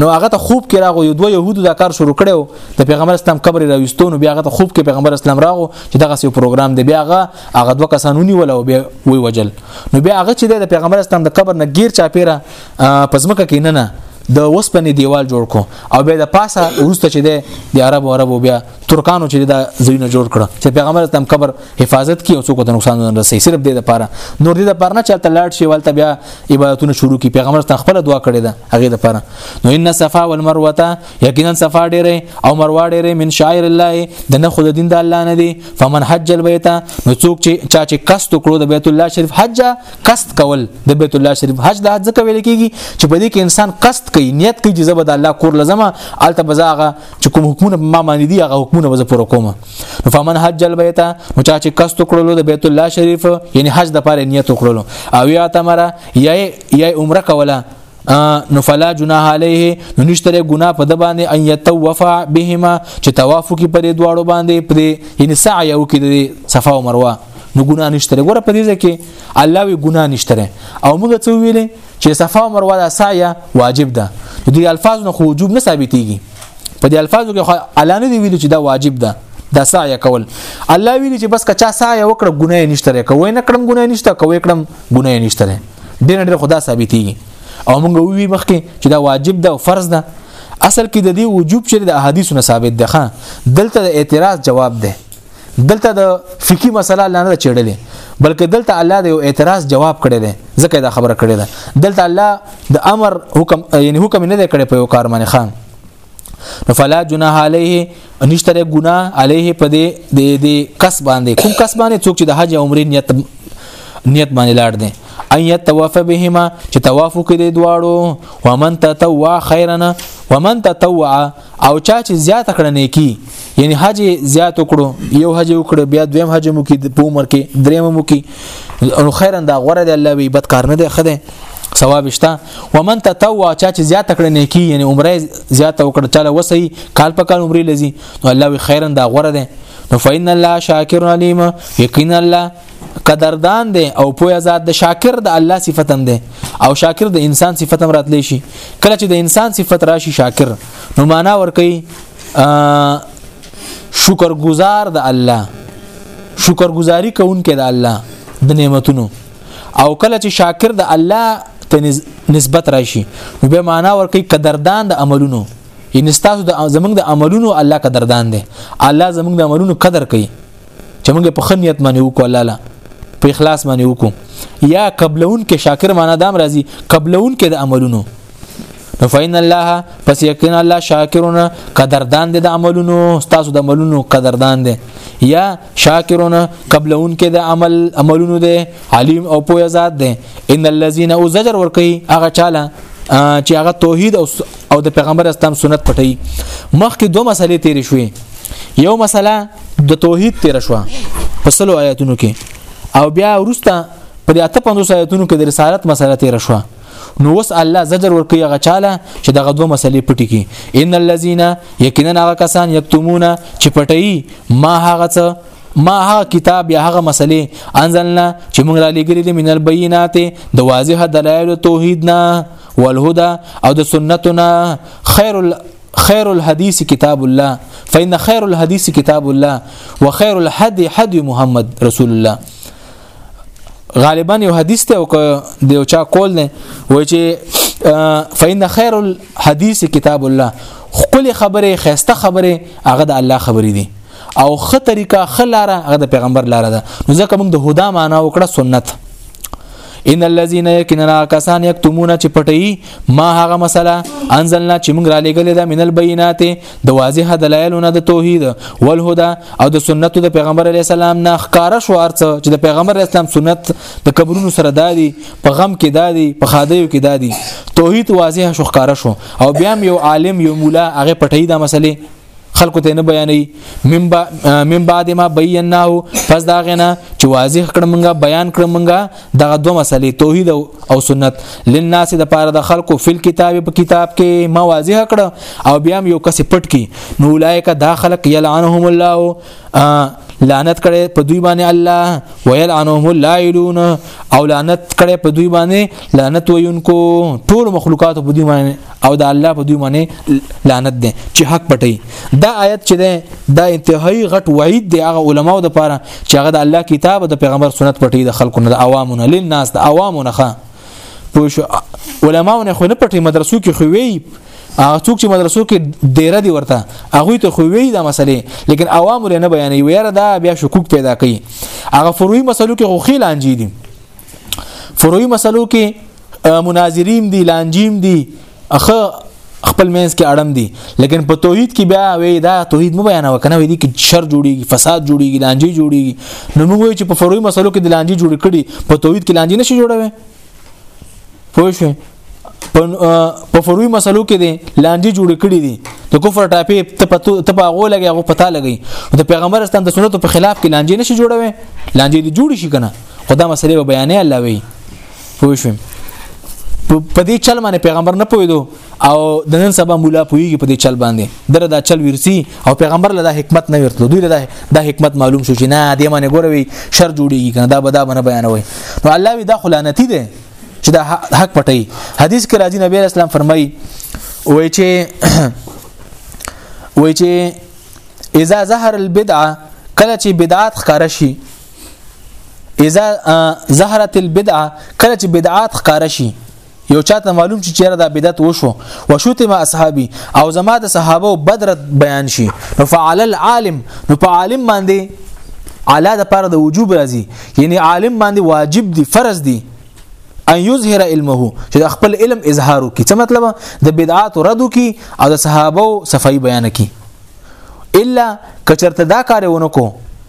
نو هغه ته خوب کې راغو یو دوه يهودو دا کار شروع کړو د پیغمبر اسلام قبر راوستونو بیا هغه ته خوب کې پیغمبر اسلام راغو چې دغه سیو پروګرام دی بیا هغه هغه دوه کسانونی ولا بیا وی وجل نو بیا هغه چې د پیغمبر اسلام د قبر نه غیر چاپیره پزمکه کې نه نه د وسپنې دیوال جوړ کو او به د پاسه ورسته چې د عربو عربو بیا ترکانو چې دا زینه جوړ کړه چې پیغمبر تم قبر حفاظت کی او څوک ته نقصان نه رسي صرف د لپاره نور د لپاره نه چلته لاړ شي ولته بیا عبادتونه شروع کی پیغمبر ته خپل دعا کړې ده هغه لپاره نو ان صفا والمروه یقینا صفا ډېره او مروه ډېره من شاعر الله د نه خود دین د الله نه دی فمن حج البیت نو څوک چې چا چې قصد کړو د بیت الله شریف حج قصد کول د بیت الله شریف حج د حج ځکه ویل کیږي چې په دې کې انسان قصد کوي نیت کوي چې زه به د الله کور لزمه الته بزاغه چې کوم حکمونه ما باندې دي هغه حکمونه به زه پوره کوم نو فمن حج البیت نو چا چې قصد کړلو د بیت الله شریف یعنی حج د پاره نیت کړلو او یا تمره یا یا عمره کوله نو فلا جناح علیه نو نشتره ګنا په د باندې ان یتوف بهما چې طواف کی پر دواړو باندې پر یعنی سعی او کې د صفا او مروه نو ګنا نشتره ګوره په دې کې الله وی ګنا نشتره او موږ څه ویلې چې صفا او مروه د سعی واجب ده نو دې الفاظ نو خو وجوب نه ثابتېږي په دې الفاظو کې الله نه دی ویلي چې دا واجب ده دا سعی کول الله ویلي چې بس کچا سعی وکړه ګناه نشته کوي نه کړم ګناه نشته کوي کړم ګناه نشته دین ډېر خدا ثابتېږي او موږ وی مخکې چې دا واجب ده او فرض ده اصل کې د دې وجوب چې د احادیثو نه ثابت ده خان دلته د اعتراض جواب ده دلته د فقهي مسله الله نه چړلې بلکې دلته الله د یو اعتراض جواب کړی دی ځکه دا خبره کړې ده دلته الله د امر حکم یعنی حکم نه دی کړی په یو کار باندې خان نو فلا جناح علیه نشتره ګنا علیه په دې د دې کس باندې کوم کس باندې څوک چې د حج عمرې نیت نیت باندې لاړ دي اي طواف بهما چې طواف کړي دواړو ومن تطوع خيرنا ومن تطوع او چا چې زیات کړنې کی یعنی حج زیات وکړو یو حج وکړو بیا دویم حج مو کې په عمر کې دریم مو کې نو خیرن دا غوړه دی الله وی بد کار نه دی خده ثواب شته ومن تطوع چا چې زیات کړ نه کی یعنی عمره زیات وکړ چاله وسی کال په کال عمره لذي نو الله وی خیرن دا غوړه دی نو فین الله شاکر علیم یقین الله قدردان دی او پویا ذات د شاکر د الله صفتم دی او شاکر د انسان صفتم راتلی شي کله چې د انسان صفت راشي شاکر نو معنا ور کوي شکر گزار د الله شکر گزاری کوونکې د الله د نعمتونو او کله چې شاکر د الله ته نسبت راشي نو به معنا ورکړي قدردان د عملونو ان استاسو د زمنګ د عملونو الله قدردان دی الله زمنګ د عملونو قدر کوي چې موږ په خنیت باندې وکړو الله لا په اخلاص باندې وکړو یا قبلون کې شاکر معنا دام راځي قبلون کې د عملونو نو فین الله پس یقینا الله شاکرون قدردان دي د عملونو تاسو د عملونو قدردان دي یا شاکرون قبلون کې د عمل عملونو دي علیم او پوهه ذات دي ان الذين ازجر ورکی هغه چاله چې هغه توحید او او د پیغمبر اسلام سنت پټي مخکې دوه مسلې تیرې شوې یو مسله د توحید تیر شو په سلو آیاتونو کې او بیا ورسته په دې اته پندوس آیاتونو کې د رسالت مسله تیر شو نو وس الله زجر ورکي هغه چاله چې دغه دوه مسلې پټي کی ان الذين یقینا هغه کسان یکتمون چې پټي ما هغه څه ما هغه کتاب یا هغه مسلې انزلنا چې موږ را لګرې دي من البینات د واضح دلایل توحید نه والهدى او د سنتنا خير خير الحديث كتاب الله فإن خير الحديث كتاب الله وخير الحدي حدي محمد رسول الله غالبا یو حدیث ته او د یو چا کول نه وای چې فإن خير الحديث كتاب الله خپل خبره خيسته خبره هغه د الله خبرې دي او خه طریقه خلاره هغه د پیغمبر لاره ده نو ځکه موږ د هدا معنا وکړه سنت ان الذين يكننا کسان یکتمون چې پټي ما هغه مسله انزلنا چې موږ را لګلې ده من البينات د واضح دلایلونه د توحید والهدى او د سنت د پیغمبر علی السلام نه ښکارا شو ارڅ چې د پیغمبر اسلام سنت د قبرونو سره دادي په غم کې دادي په خادیو کې دادي توحید واضح شو ښکارا شو او بیا یو عالم یو مولا هغه پټي دا مسله خلکو ته نه بیانې من با من بعد ما بیناه پس دا غنه چې واضح کړم منګه بیان کړم منګه دغه دوه مسلې توحید او سنت لناس د پاره د خلکو فل کتاب په کتاب کې ما واضح کړ او بیا یو کس پټ کی نو لایک دا خلک یلعنهم الله لعنت کړي په دوی باندې الله ويلعنهم اللائلون او لعنت کړي په دوی باندې لعنت ويونکو ټول مخلوقات په دوی باندې او د الله په دوی باندې لعنت دي چې حق پټي دا آیت چې ده دا انتهایی غټ وعید دی هغه علماو د پاره چې هغه د الله کتاب د پیغمبر سنت پټي د خلکو نه د عوامونه لناس د عوامونه ښه پوه علماونه خو نه پټي مدرسو کې خو وی هغه څوک چې مدرسو کې ډیره دی ورته هغه ته خو وی دا مسلې لیکن عوام لري نه بیانې ویره دا بیا شکوک پیدا کوي هغه فروعي مسلو کې خو خیل انجی دي فروعي مسلو کې مناظریم دي لانجیم دي اخه خپل مینس کې اړم دي لیکن په توحید کې بیا وی دا توحید مو بیان وکنه وی دي کې شر جوړیږي فساد جوړیږي لانجی جوړیږي نو موږ چې په فروعي مسلو کې د لانجی جوړ کړي په توحید کې لانجی نشي جوړوي پوه شئ په فروي مسلو کې دي لاندې جوړ کړي دي د کفر ټاپې ته په ته په غو لګي غو پتا لګي د پیغمبر استان د سنتو په خلاف کې لاندې نشي جوړوي لاندې دي جوړ شي کنه خدا مسلې بیانې الله وي پوه شئ په دې چل باندې پیغمبر نه پوهیدو او د نن سبا مولا پویږي په دې چل باندې دره دا چل ورسی او پیغمبر له دا حکمت نه ورتلو دوی له دا حکمت معلوم شو چې نه دې باندې ګوروي شر جوړیږي کنه دا بدا باندې بیانوي نو الله وی دا خلانتی ده چې دا حق پټي حدیث کې راځي نبی اسلام فرمایي وای چې وای چې اذا ظهر البدعه کله چې بدعات ښکارا شي اذا ظهرت البدعه کله چې بدعات ښکارا شي یو چاته معلوم چې چیرې دا بدعت وشو وشتم اصحابي او زما د صحابه بدرت بیان شي نو فعل العالم نو په عالم باندې علا د پر د وجوب راځي یعنی عالم باندې واجب دي فرض دي ان یظهر علمه چې خپل علم اظهار وکړي څه مطلب د بدعات رد وکړي او د صحابه صفائی بیان کړي الا کچرته دا کارونه کو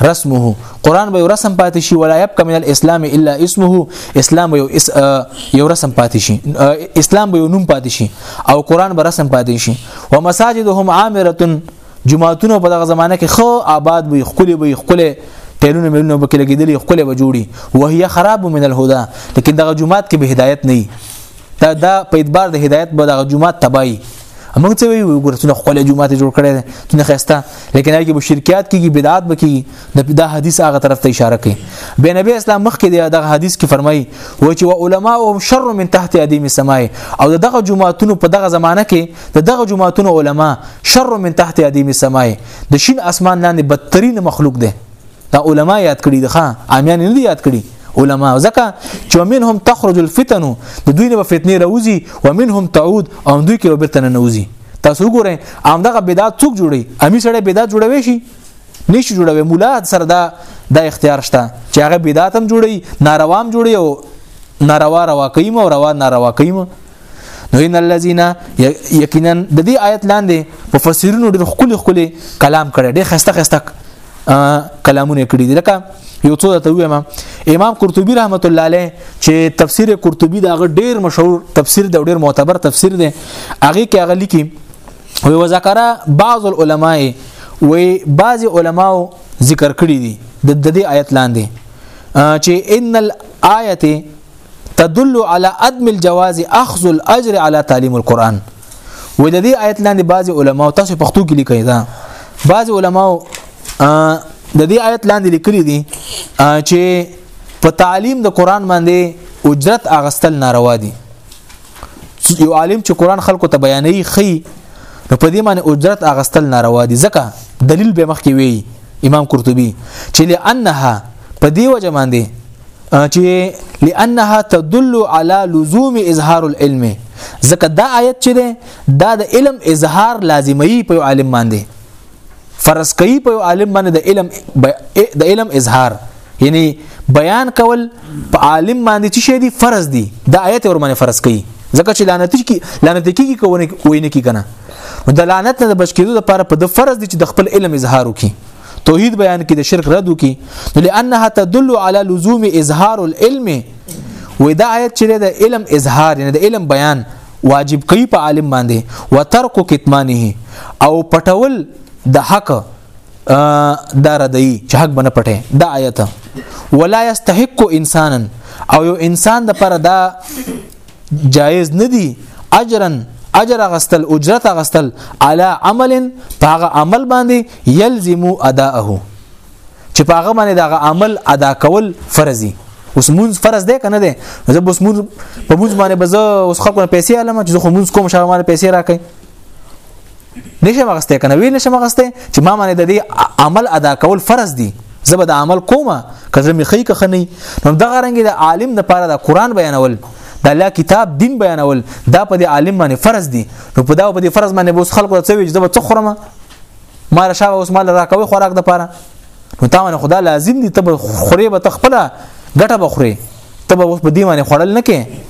رسمه قران به یو رسم پاتې شي ولا يبقى من الاسلام الا اسمه اسلام یو اس یو رسم پاتې شي اسلام به یو نوم پاتې شي او قران به رسم پاتې شي ومساجدهم عامره جمعهتون په دغه زمانه کې خو آباد وي خولي وي خولي ټیلونه ملونه به کې لګیدلې خولي به جوړي وهي خراب من الهدى لکه دغه جمعات کې به هدایت نه دا دا په اعتبار د هدایت به دغه جمعات تباہي موږ څه وی وګوره چې خپل جمعه ته جوړ کړي دي چې خسته لیکن هغه به شرکیات کیږي بدعات به کیږي د دا حدیث هغه طرف ته اشاره کوي به نبی اسلام مخ کې دغه حدیث کې فرمایي و چې و علماءهم شر من تحت ادیم السماء او دغه جمعهتون په دغه زمانہ کې دغه جمعهتون علما شر من تحت ادیم السماء د شین اسمان لاندې بدترین مخلوق دي دا علما یاد کړي دغه عامیان نه یاد کړي علما ځکه چې منهم تخرج الفتن د دوی نه فتنه راوځي ومنهم تعود او دوی کې وبرته نه نوځي تاسو وګورئ ام دغه بدعت څوک جوړي امي سره بدعت جوړوي شي نشي جوړوي مولا سره دا د اختیار شته چې هغه بدعت هم جوړي ناروام جوړي او ناروا روا کوي او روا ناروا کوي نو ان الذين یقینا د دې آیت لاندې مفسرینو ډېر خولي خولي کلام کړي ډېر خسته خسته کلامونه کړي دي لکه یو څو ته وایم امام قرطبي رحمت الله علیه چې تفسیر قرطبي دا ډېر مشهور تفسیر دی ډېر معتبر تفسیر دی هغه کې هغه لیکي وي وذکر بعض العلماء وي بعض علماء ذکر کړی دي د دې آیت لاندې چې ان الايه تدل على عدم الجواز اخذ الاجر على تعليم القران و د دې آیت لاندې بعضي علما تاسو پښتو کې لیکي دا بعضي علما د دې آیت لاندې لیکلي دي چې په تعلیم د قران باندې اجرت اغستل ناروا دي یو عالم چې قران خلکو ته بیانوي خي نو په دې معنی اجرت اغستل ناروا دي ځکه دلیل به مخکې وي امام قرطبي چې لانها په دی وجه باندې چې لانها تدل على لزوم اظهار العلم ځکه دا آیت چې ده دا د علم اظهار لازمي په عالم باندې فرض کوي په عالم باندې د علم د علم اظهار یعنی بیان کول په عالم باندې چې شي دي فرض دي دا آیت ور باندې فرض کړي ځکه چې لعنت کی لعنت کیږي کوونه وای نه کی کنه د لعنت نه بچ کېدو لپاره په د فرض دي چې د خپل علم اظهار وکړي توحید بیان کې د شرک رد وکړي لانها تدل على لزوم اظهار العلم ودا آیت چې د علم اظهار نه د علم بیان واجب کوي په عالم باندې وترک کتمانه او پټول د حق دا ردی چې حق بنه پټه دا آیت ولا یستحق انسانا او یو انسان د پر دا جایز ندی اجرا اجر غستل اجرت غستل علی عمل پاغه عمل باندې یلزم اداءه چې پاغه باندې دا عمل ادا کول فرضي اوس مونږ فرض دی کنه دی زه اوس مونږ په مونږ باندې بزه اوس خلکو پیسې علم چې زه خو مونږ کوم شاو مال پیسې راکې نشه مغسته کنه وی نشه مغسته چې ما باندې د دې عمل ادا کول فرض دي زبر د عمل کومه کزه می خی کخنی نو د غرنګ د عالم د پاره د قران بیانول د الله کتاب دین بیانول دا په د عالم باندې فرض دي نو په دا په د فرض باندې بوس خلکو ته وی چې زبر څه خورم ما را شاو اوس مال را کوي خوراک د پاره نو تا باندې خدا لازم دي ته خوري به تخپل ګټه بخوري ته به اوس په دې باندې خړل نه کې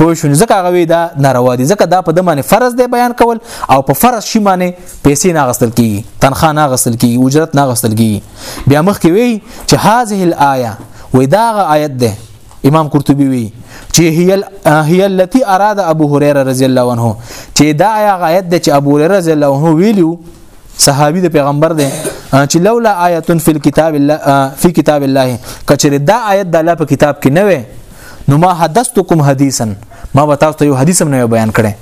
پوه شو ځکه هغه وی دا ناروا دي ځکه دا په د باندې فرض دی بیان کول او په فرض شي باندې پیسې نه غسل کیږي تنخواه نه غسل کیږي اجرت نه غسل کیږي بیا مخ کې وی چې هاذه الايه وې دا آیت ده امام قرطبي وی چې هي هي التي اراد ابو هريره رضی الله عنه چې دا آیت ده چې ابو هريره رضی الله عنه ویلو صحابي د پیغمبر دی چې لولا آیت فی الكتاب الله فی کتاب الله کچره دا آیت د الله په کتاب کې نه وي نو ما حدثتکم حدیثا ما به تاسو ته یو حدیث هم نه بیان کړي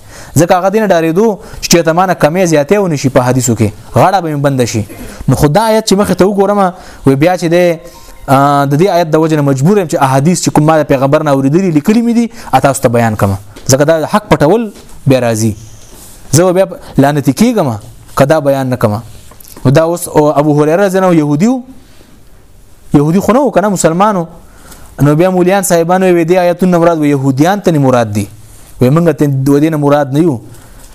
ځکه هغه دین ډاریدو چې ته مانه کمی زیاتې ونی شي په حدیثو کې غاړه به بند شي نو خدای آیت چې مخه ته وګورم و بیا چې ده د دې آیت د وجه مجبور یم چې احادیث چې کوم ما پیغمبر نه اوریدلي لیکلي مې دي تاسو ته بیان کړم ځکه دا حق پټول بیا راځي زه بیا لعنتی کیږم کدا بیان نکما دا اوس ابو هريره زنه يهوديو يهودي خو نه وکنه مسلمانو نو بیا مولیان صاحبانو وی دی آیتونه مراد و يهوديان ته مراد دي وی موږ ته د دینه مراد نه یو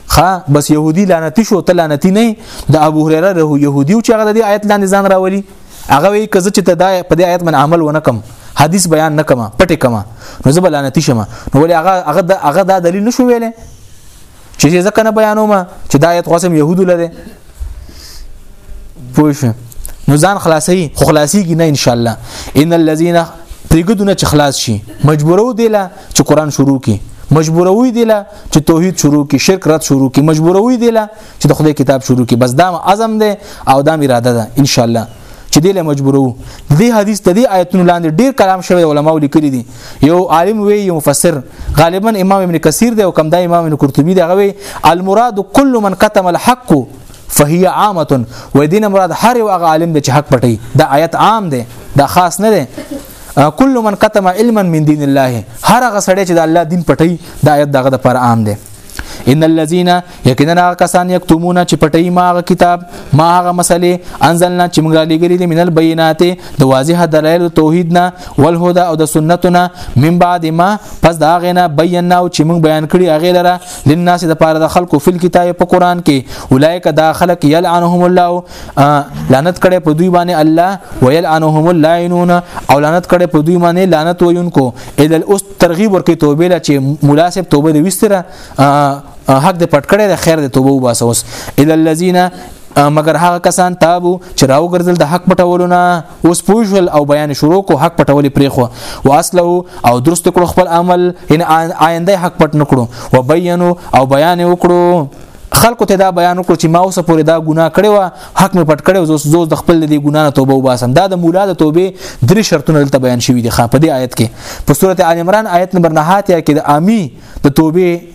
خا بس يهودي لعنتی شو ته لعنتی نه د ابو هريره له يهوديو چې هغه د آیت لاندې ځان راولي هغه وی کزه چې ته دا په دې آیت من عمل ونکم حدیث بیان نکما پټه کما نو زبلانتی شمه نو ولې هغه هغه هغه دا دلیل نشو ویلې چې ځکه نه بیانوم چې دا آیت قسم يهودو لره پوه شو نو ځان خلاصي خو خلاصيږي نه ان شاء الله ان الذين پرګدونه چې خلاص شي مجبورو دي لا چې قران شروع کی مجبوروي دي لا چې توحید شروع کی شرک رد شروع کی مجبوروي دي لا چې د خدای کتاب شروع کی بس دا عزم ده او دا اراده ده ان شاء الله چې دې له مجبورو دې حدیث ته دې آیتونو لاندې ډیر کلام شوی علماو لیکلي دي یو عالم وی یو مفسر غالبا امام ابن کثیر دی او کم دا امام ابن قرطبی دی غوي المراد كل من قتم الحق فهي عامه و دین مراد هر یو هغه عالم دی چې حق پټي دا آیت عام دی دا خاص نه دی کل من قتم علما من دین الله هر هغه سړی چې د الله دین پټي دا آیت دغه د پر عام دی ان الذين یقینا هغه کسان یکتمون چې پټي ما هغه کتاب ما هغه مسلې انزلنا چې موږ را لګري دي من البينات د واضح دلایل توحید نه والهدى او د سنتونه من بعد ما پس دا غنه بینا او چې موږ بیان کړی هغه لره لناس د پاره د خلکو فل کتاب په قران کې اولایک دا خلک یلعنهم الله لعنت کړي په دوی باندې الله ویلعنهم اللائنون او لعنت کړي په دوی باندې لعنت وینکو اذا ترغیب ورکې توبه لا چې مولا صاحب توبه دې وستره حق دې پټ کړی د خیر دې توبه وباسه اوس الا الذين مگر هغه کسان تابو چې راو ګرځل د حق پټولونه اوس پوجل او بیان شروع کو حق پټولې پریخو واسلو او درست کړو خپل عمل ان آینده حق پټ نکړو وبینو او بیان وکړو خلکو ته دا بیان وکړو چې ما اوسه پورې دا ګناه کړې و حق مې پټ کړی او زه اوس د خپل د ګنا نه توبه وباسم دا د مولا د توبې درې شرطونه دلته بیان شوي دي ښه په دې آیت کې په سورته ال عمران آیت نمبر 9 اتیا کې د عامی د توبې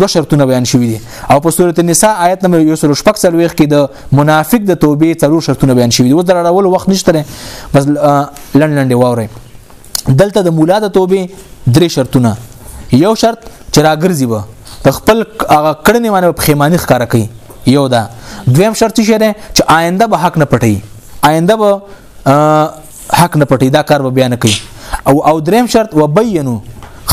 دو شرطونه بیان شوي دي او په سورته النساء آیت نمبر 146 کې د منافق د توبې څلور شرطونه بیان شوي دي اوس د راول وخت نشته بس لنډ لنډ واورئ دلته د مولا د توبې درې شرطونه یو شرط چې راګرځي به د خپل هغه کړنې باندې په خیمانی ښکارا کوي یو دا دویم شرط چې ده چې آینده به حق نه پټي آینده به حق نه پټي دا کار به بیان کوي او او دریم شرط وبینو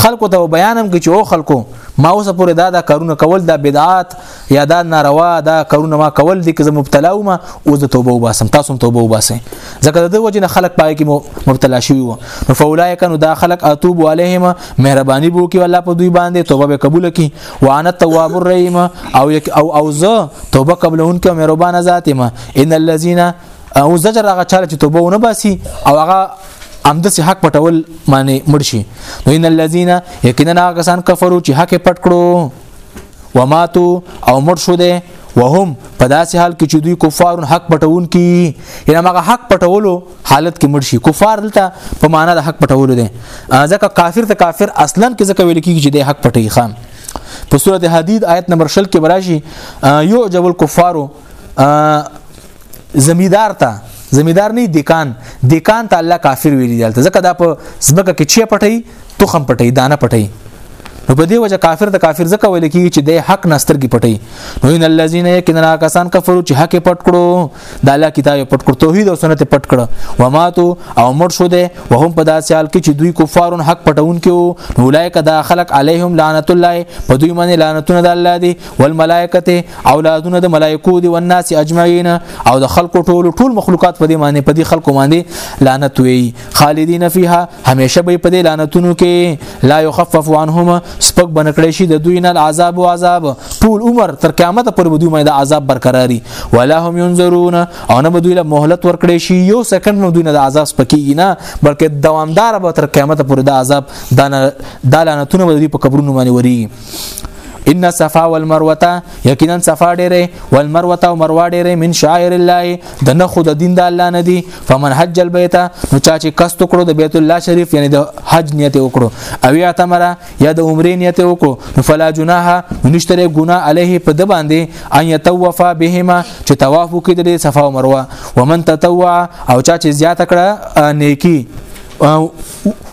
خلکو ته بیانم کې چې او خلکو ما اوسه پورې دا دا کارونه کول دا بدعات یا دا ناروا دا کارونه ما کول دي که زه مبتلا وم او زه توبه وباسم تاسو توبه وباسئ ځکه د وجه نه خلک پای کې مبتلا شوی وو نو فولای کنو دا خلک اتوب علیهم مهرباني بو کې الله په دوی باندې توبه به قبول کړي وانا التواب الرحیم او او او زه توبه قبلون کې مهربان ذات ما ان الذين او زجر هغه چاله چې توبه ونه باسي او هغه امده سي حق پټول معنی مرشي نو ان الذين یقینا هغه کسان کفرو چې حق پټ کړو وماتو او مړ شو دي وهم په داسې حال کې چې دوی کفار حق پټون کی یعنی هغه حق پټولو حالت کې مړ شي کفار دلته په معنا د حق پټولو دي ځکه کافر ته کافر اصلا کې ځکه ویل کیږي چې د حق پټي خام په سورته حدید آیت نمبر 20 کې براشي یعجب الكفار زمیدار ته زمیدار نه دیکان دیکان ته الله کافر ویلی دلته ځکه دا په سبکه کې چی پټي تخم پټي دانه پټي نو په دې وجه کافر د کافر ځکه ویل کیږي چې د حق نسترګي پټي نو ان الذين يكننا کسان کفرو چې حق پټ کړو د الله کتاب پټ کړو توحید او سنت پټ کړو و ماتو او مړ شو دي وهم په داسې حال کې چې دوی کفارون حق پټون کې نو لایک دا خلق عليهم لعنت الله په دوی باندې لعنتونه د الله دي والملائکه اولادونه د ملائکو دی والناس اجمعین او د خلکو ټول ټول مخلوقات په دې معنی په دې خلکو باندې لعنت وی خالدین فیها همیشه به په دې لعنتونو کې لا یخفف عنهم سپک بنکړې شي د دوی نه عذاب او عذاب ټول عمر تر قیامت پر دوی باندې د عذاب برقراري ولا هم ينظرون او نه به دوی له مهلت ورکړې شي یو سکند نو دوی نه د عذاب سپکیږي نه بلکې دوامدار به تر قیامت پر د عذاب دانه دالانتونه به دوی په قبرونو باندې وري ان صفا والمروه یقینا صفا ډېره والمروه او مروه ډېره من شاعر الله د نه خود دین د الله نه دی فمن حج البيت نو چا چې قصد کړو د بیت الله شریف یعنی د حج نیت وکړو او یا تمره یا د عمرې نیت وکړو نو فلا جناح نشته ګنا علیه په د باندې ان یتوف بهما چې طواف وکړي د صفا او مروه ومن تطوع او چا چې زیات کړه نیکی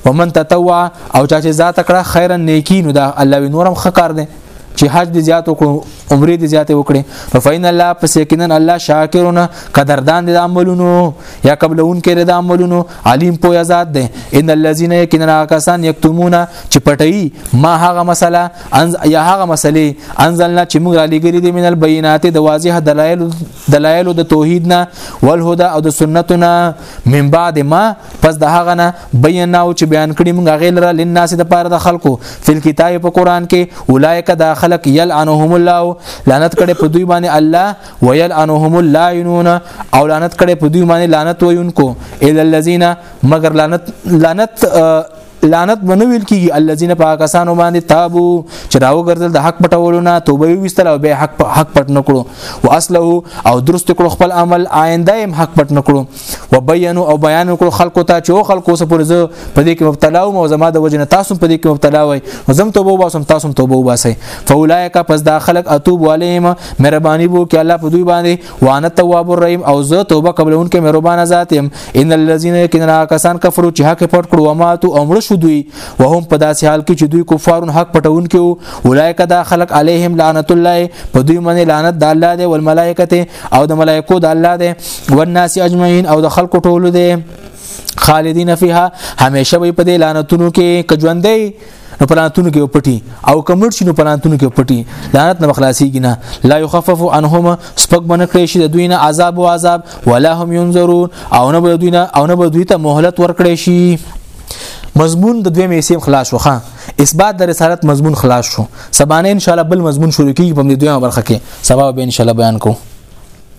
ومن تطوع او چا چې ذات کړه خیرا نیکی نو دا الله وی نورم خکار دی چې حج دې زیات وکړو عمره دې زیات وکړي نو فین الله پس یقینا الله شاکرونه قدردان دې عملونو یا قبلون کې دې عملونو علیم پوی ذات دې ان الذين یقینا کسان یکتمون چې پټي ما هغه مسله یا هغه مسلې انزلنا چې موږ را لګري دې من البینات د واضح دلایل دلایل د توحید نه والهدى او د سنتنا من بعد ما پس د هغه نه بیناو چې بیان کړی موږ غیل را لناس د پاره د خلکو فل کتاب په قران کې اولایک دا خلق یلعنهم الله لعنت کړي په دوی باندې الله ویلعنهم اللعنون او لعنت کړي په دوی باندې لعنت وینکو الا الذين مگر لعنت لعنت لعنت بنو ویل کیږي الذين پاکستانو باندې تابو چې راو ګرځل د حق پټولو نه توبه وستل او به حق حق پټ نکړو واسله او درست کړو خپل عمل آینده هم حق پټ نکړو وبینو او بیان کړو خلکو ته چې خلکو سره پرځ په دې کې مبتلا او زما د وجنه تاسو په دې کې مبتلا وای زم توبه واسم تاسو توبه واسه فاولائک پس دا خلق اتوب علیهم مهرباني وو کې الله په دوی باندې وانا تواب الرحیم او زه توبه قبلونکې مهربان ذات يم ان الذين يكننا کسان کفرو چې حق پټ کړو ماتو او مړ شو دوی وهم په داسې حال کې چې دوی کفارون حق پټونکي وو اولایک دا خلق علیهم لعنت الله په دوی باندې لعنت د الله دی والملائکه او د ملائکو د الله دی والناس اجمعین او د خلق ټولو دی خالدین فیها همیشه به په دې لعنتونو کې کجوندې نو پلانتونو کې پټي او کمړ شي نو پلانتونو کې پټي لعنت نه خلاصيږي نه لا يخفف عنهما سپک بنه کړی شي د دوی نه عذاب او عذاب ولا هم ينظرون او نه به دوی نه او نه به دوی ته مهلت ورکړي شي مضمون د دوی میسیم خلاص وخه اثبات د رسالت مضمون خلاص شو سبانه ان شاء الله بل مضمون شروع کیږي په دې دوه برخه کې سبا به ان شاء الله بیان کوم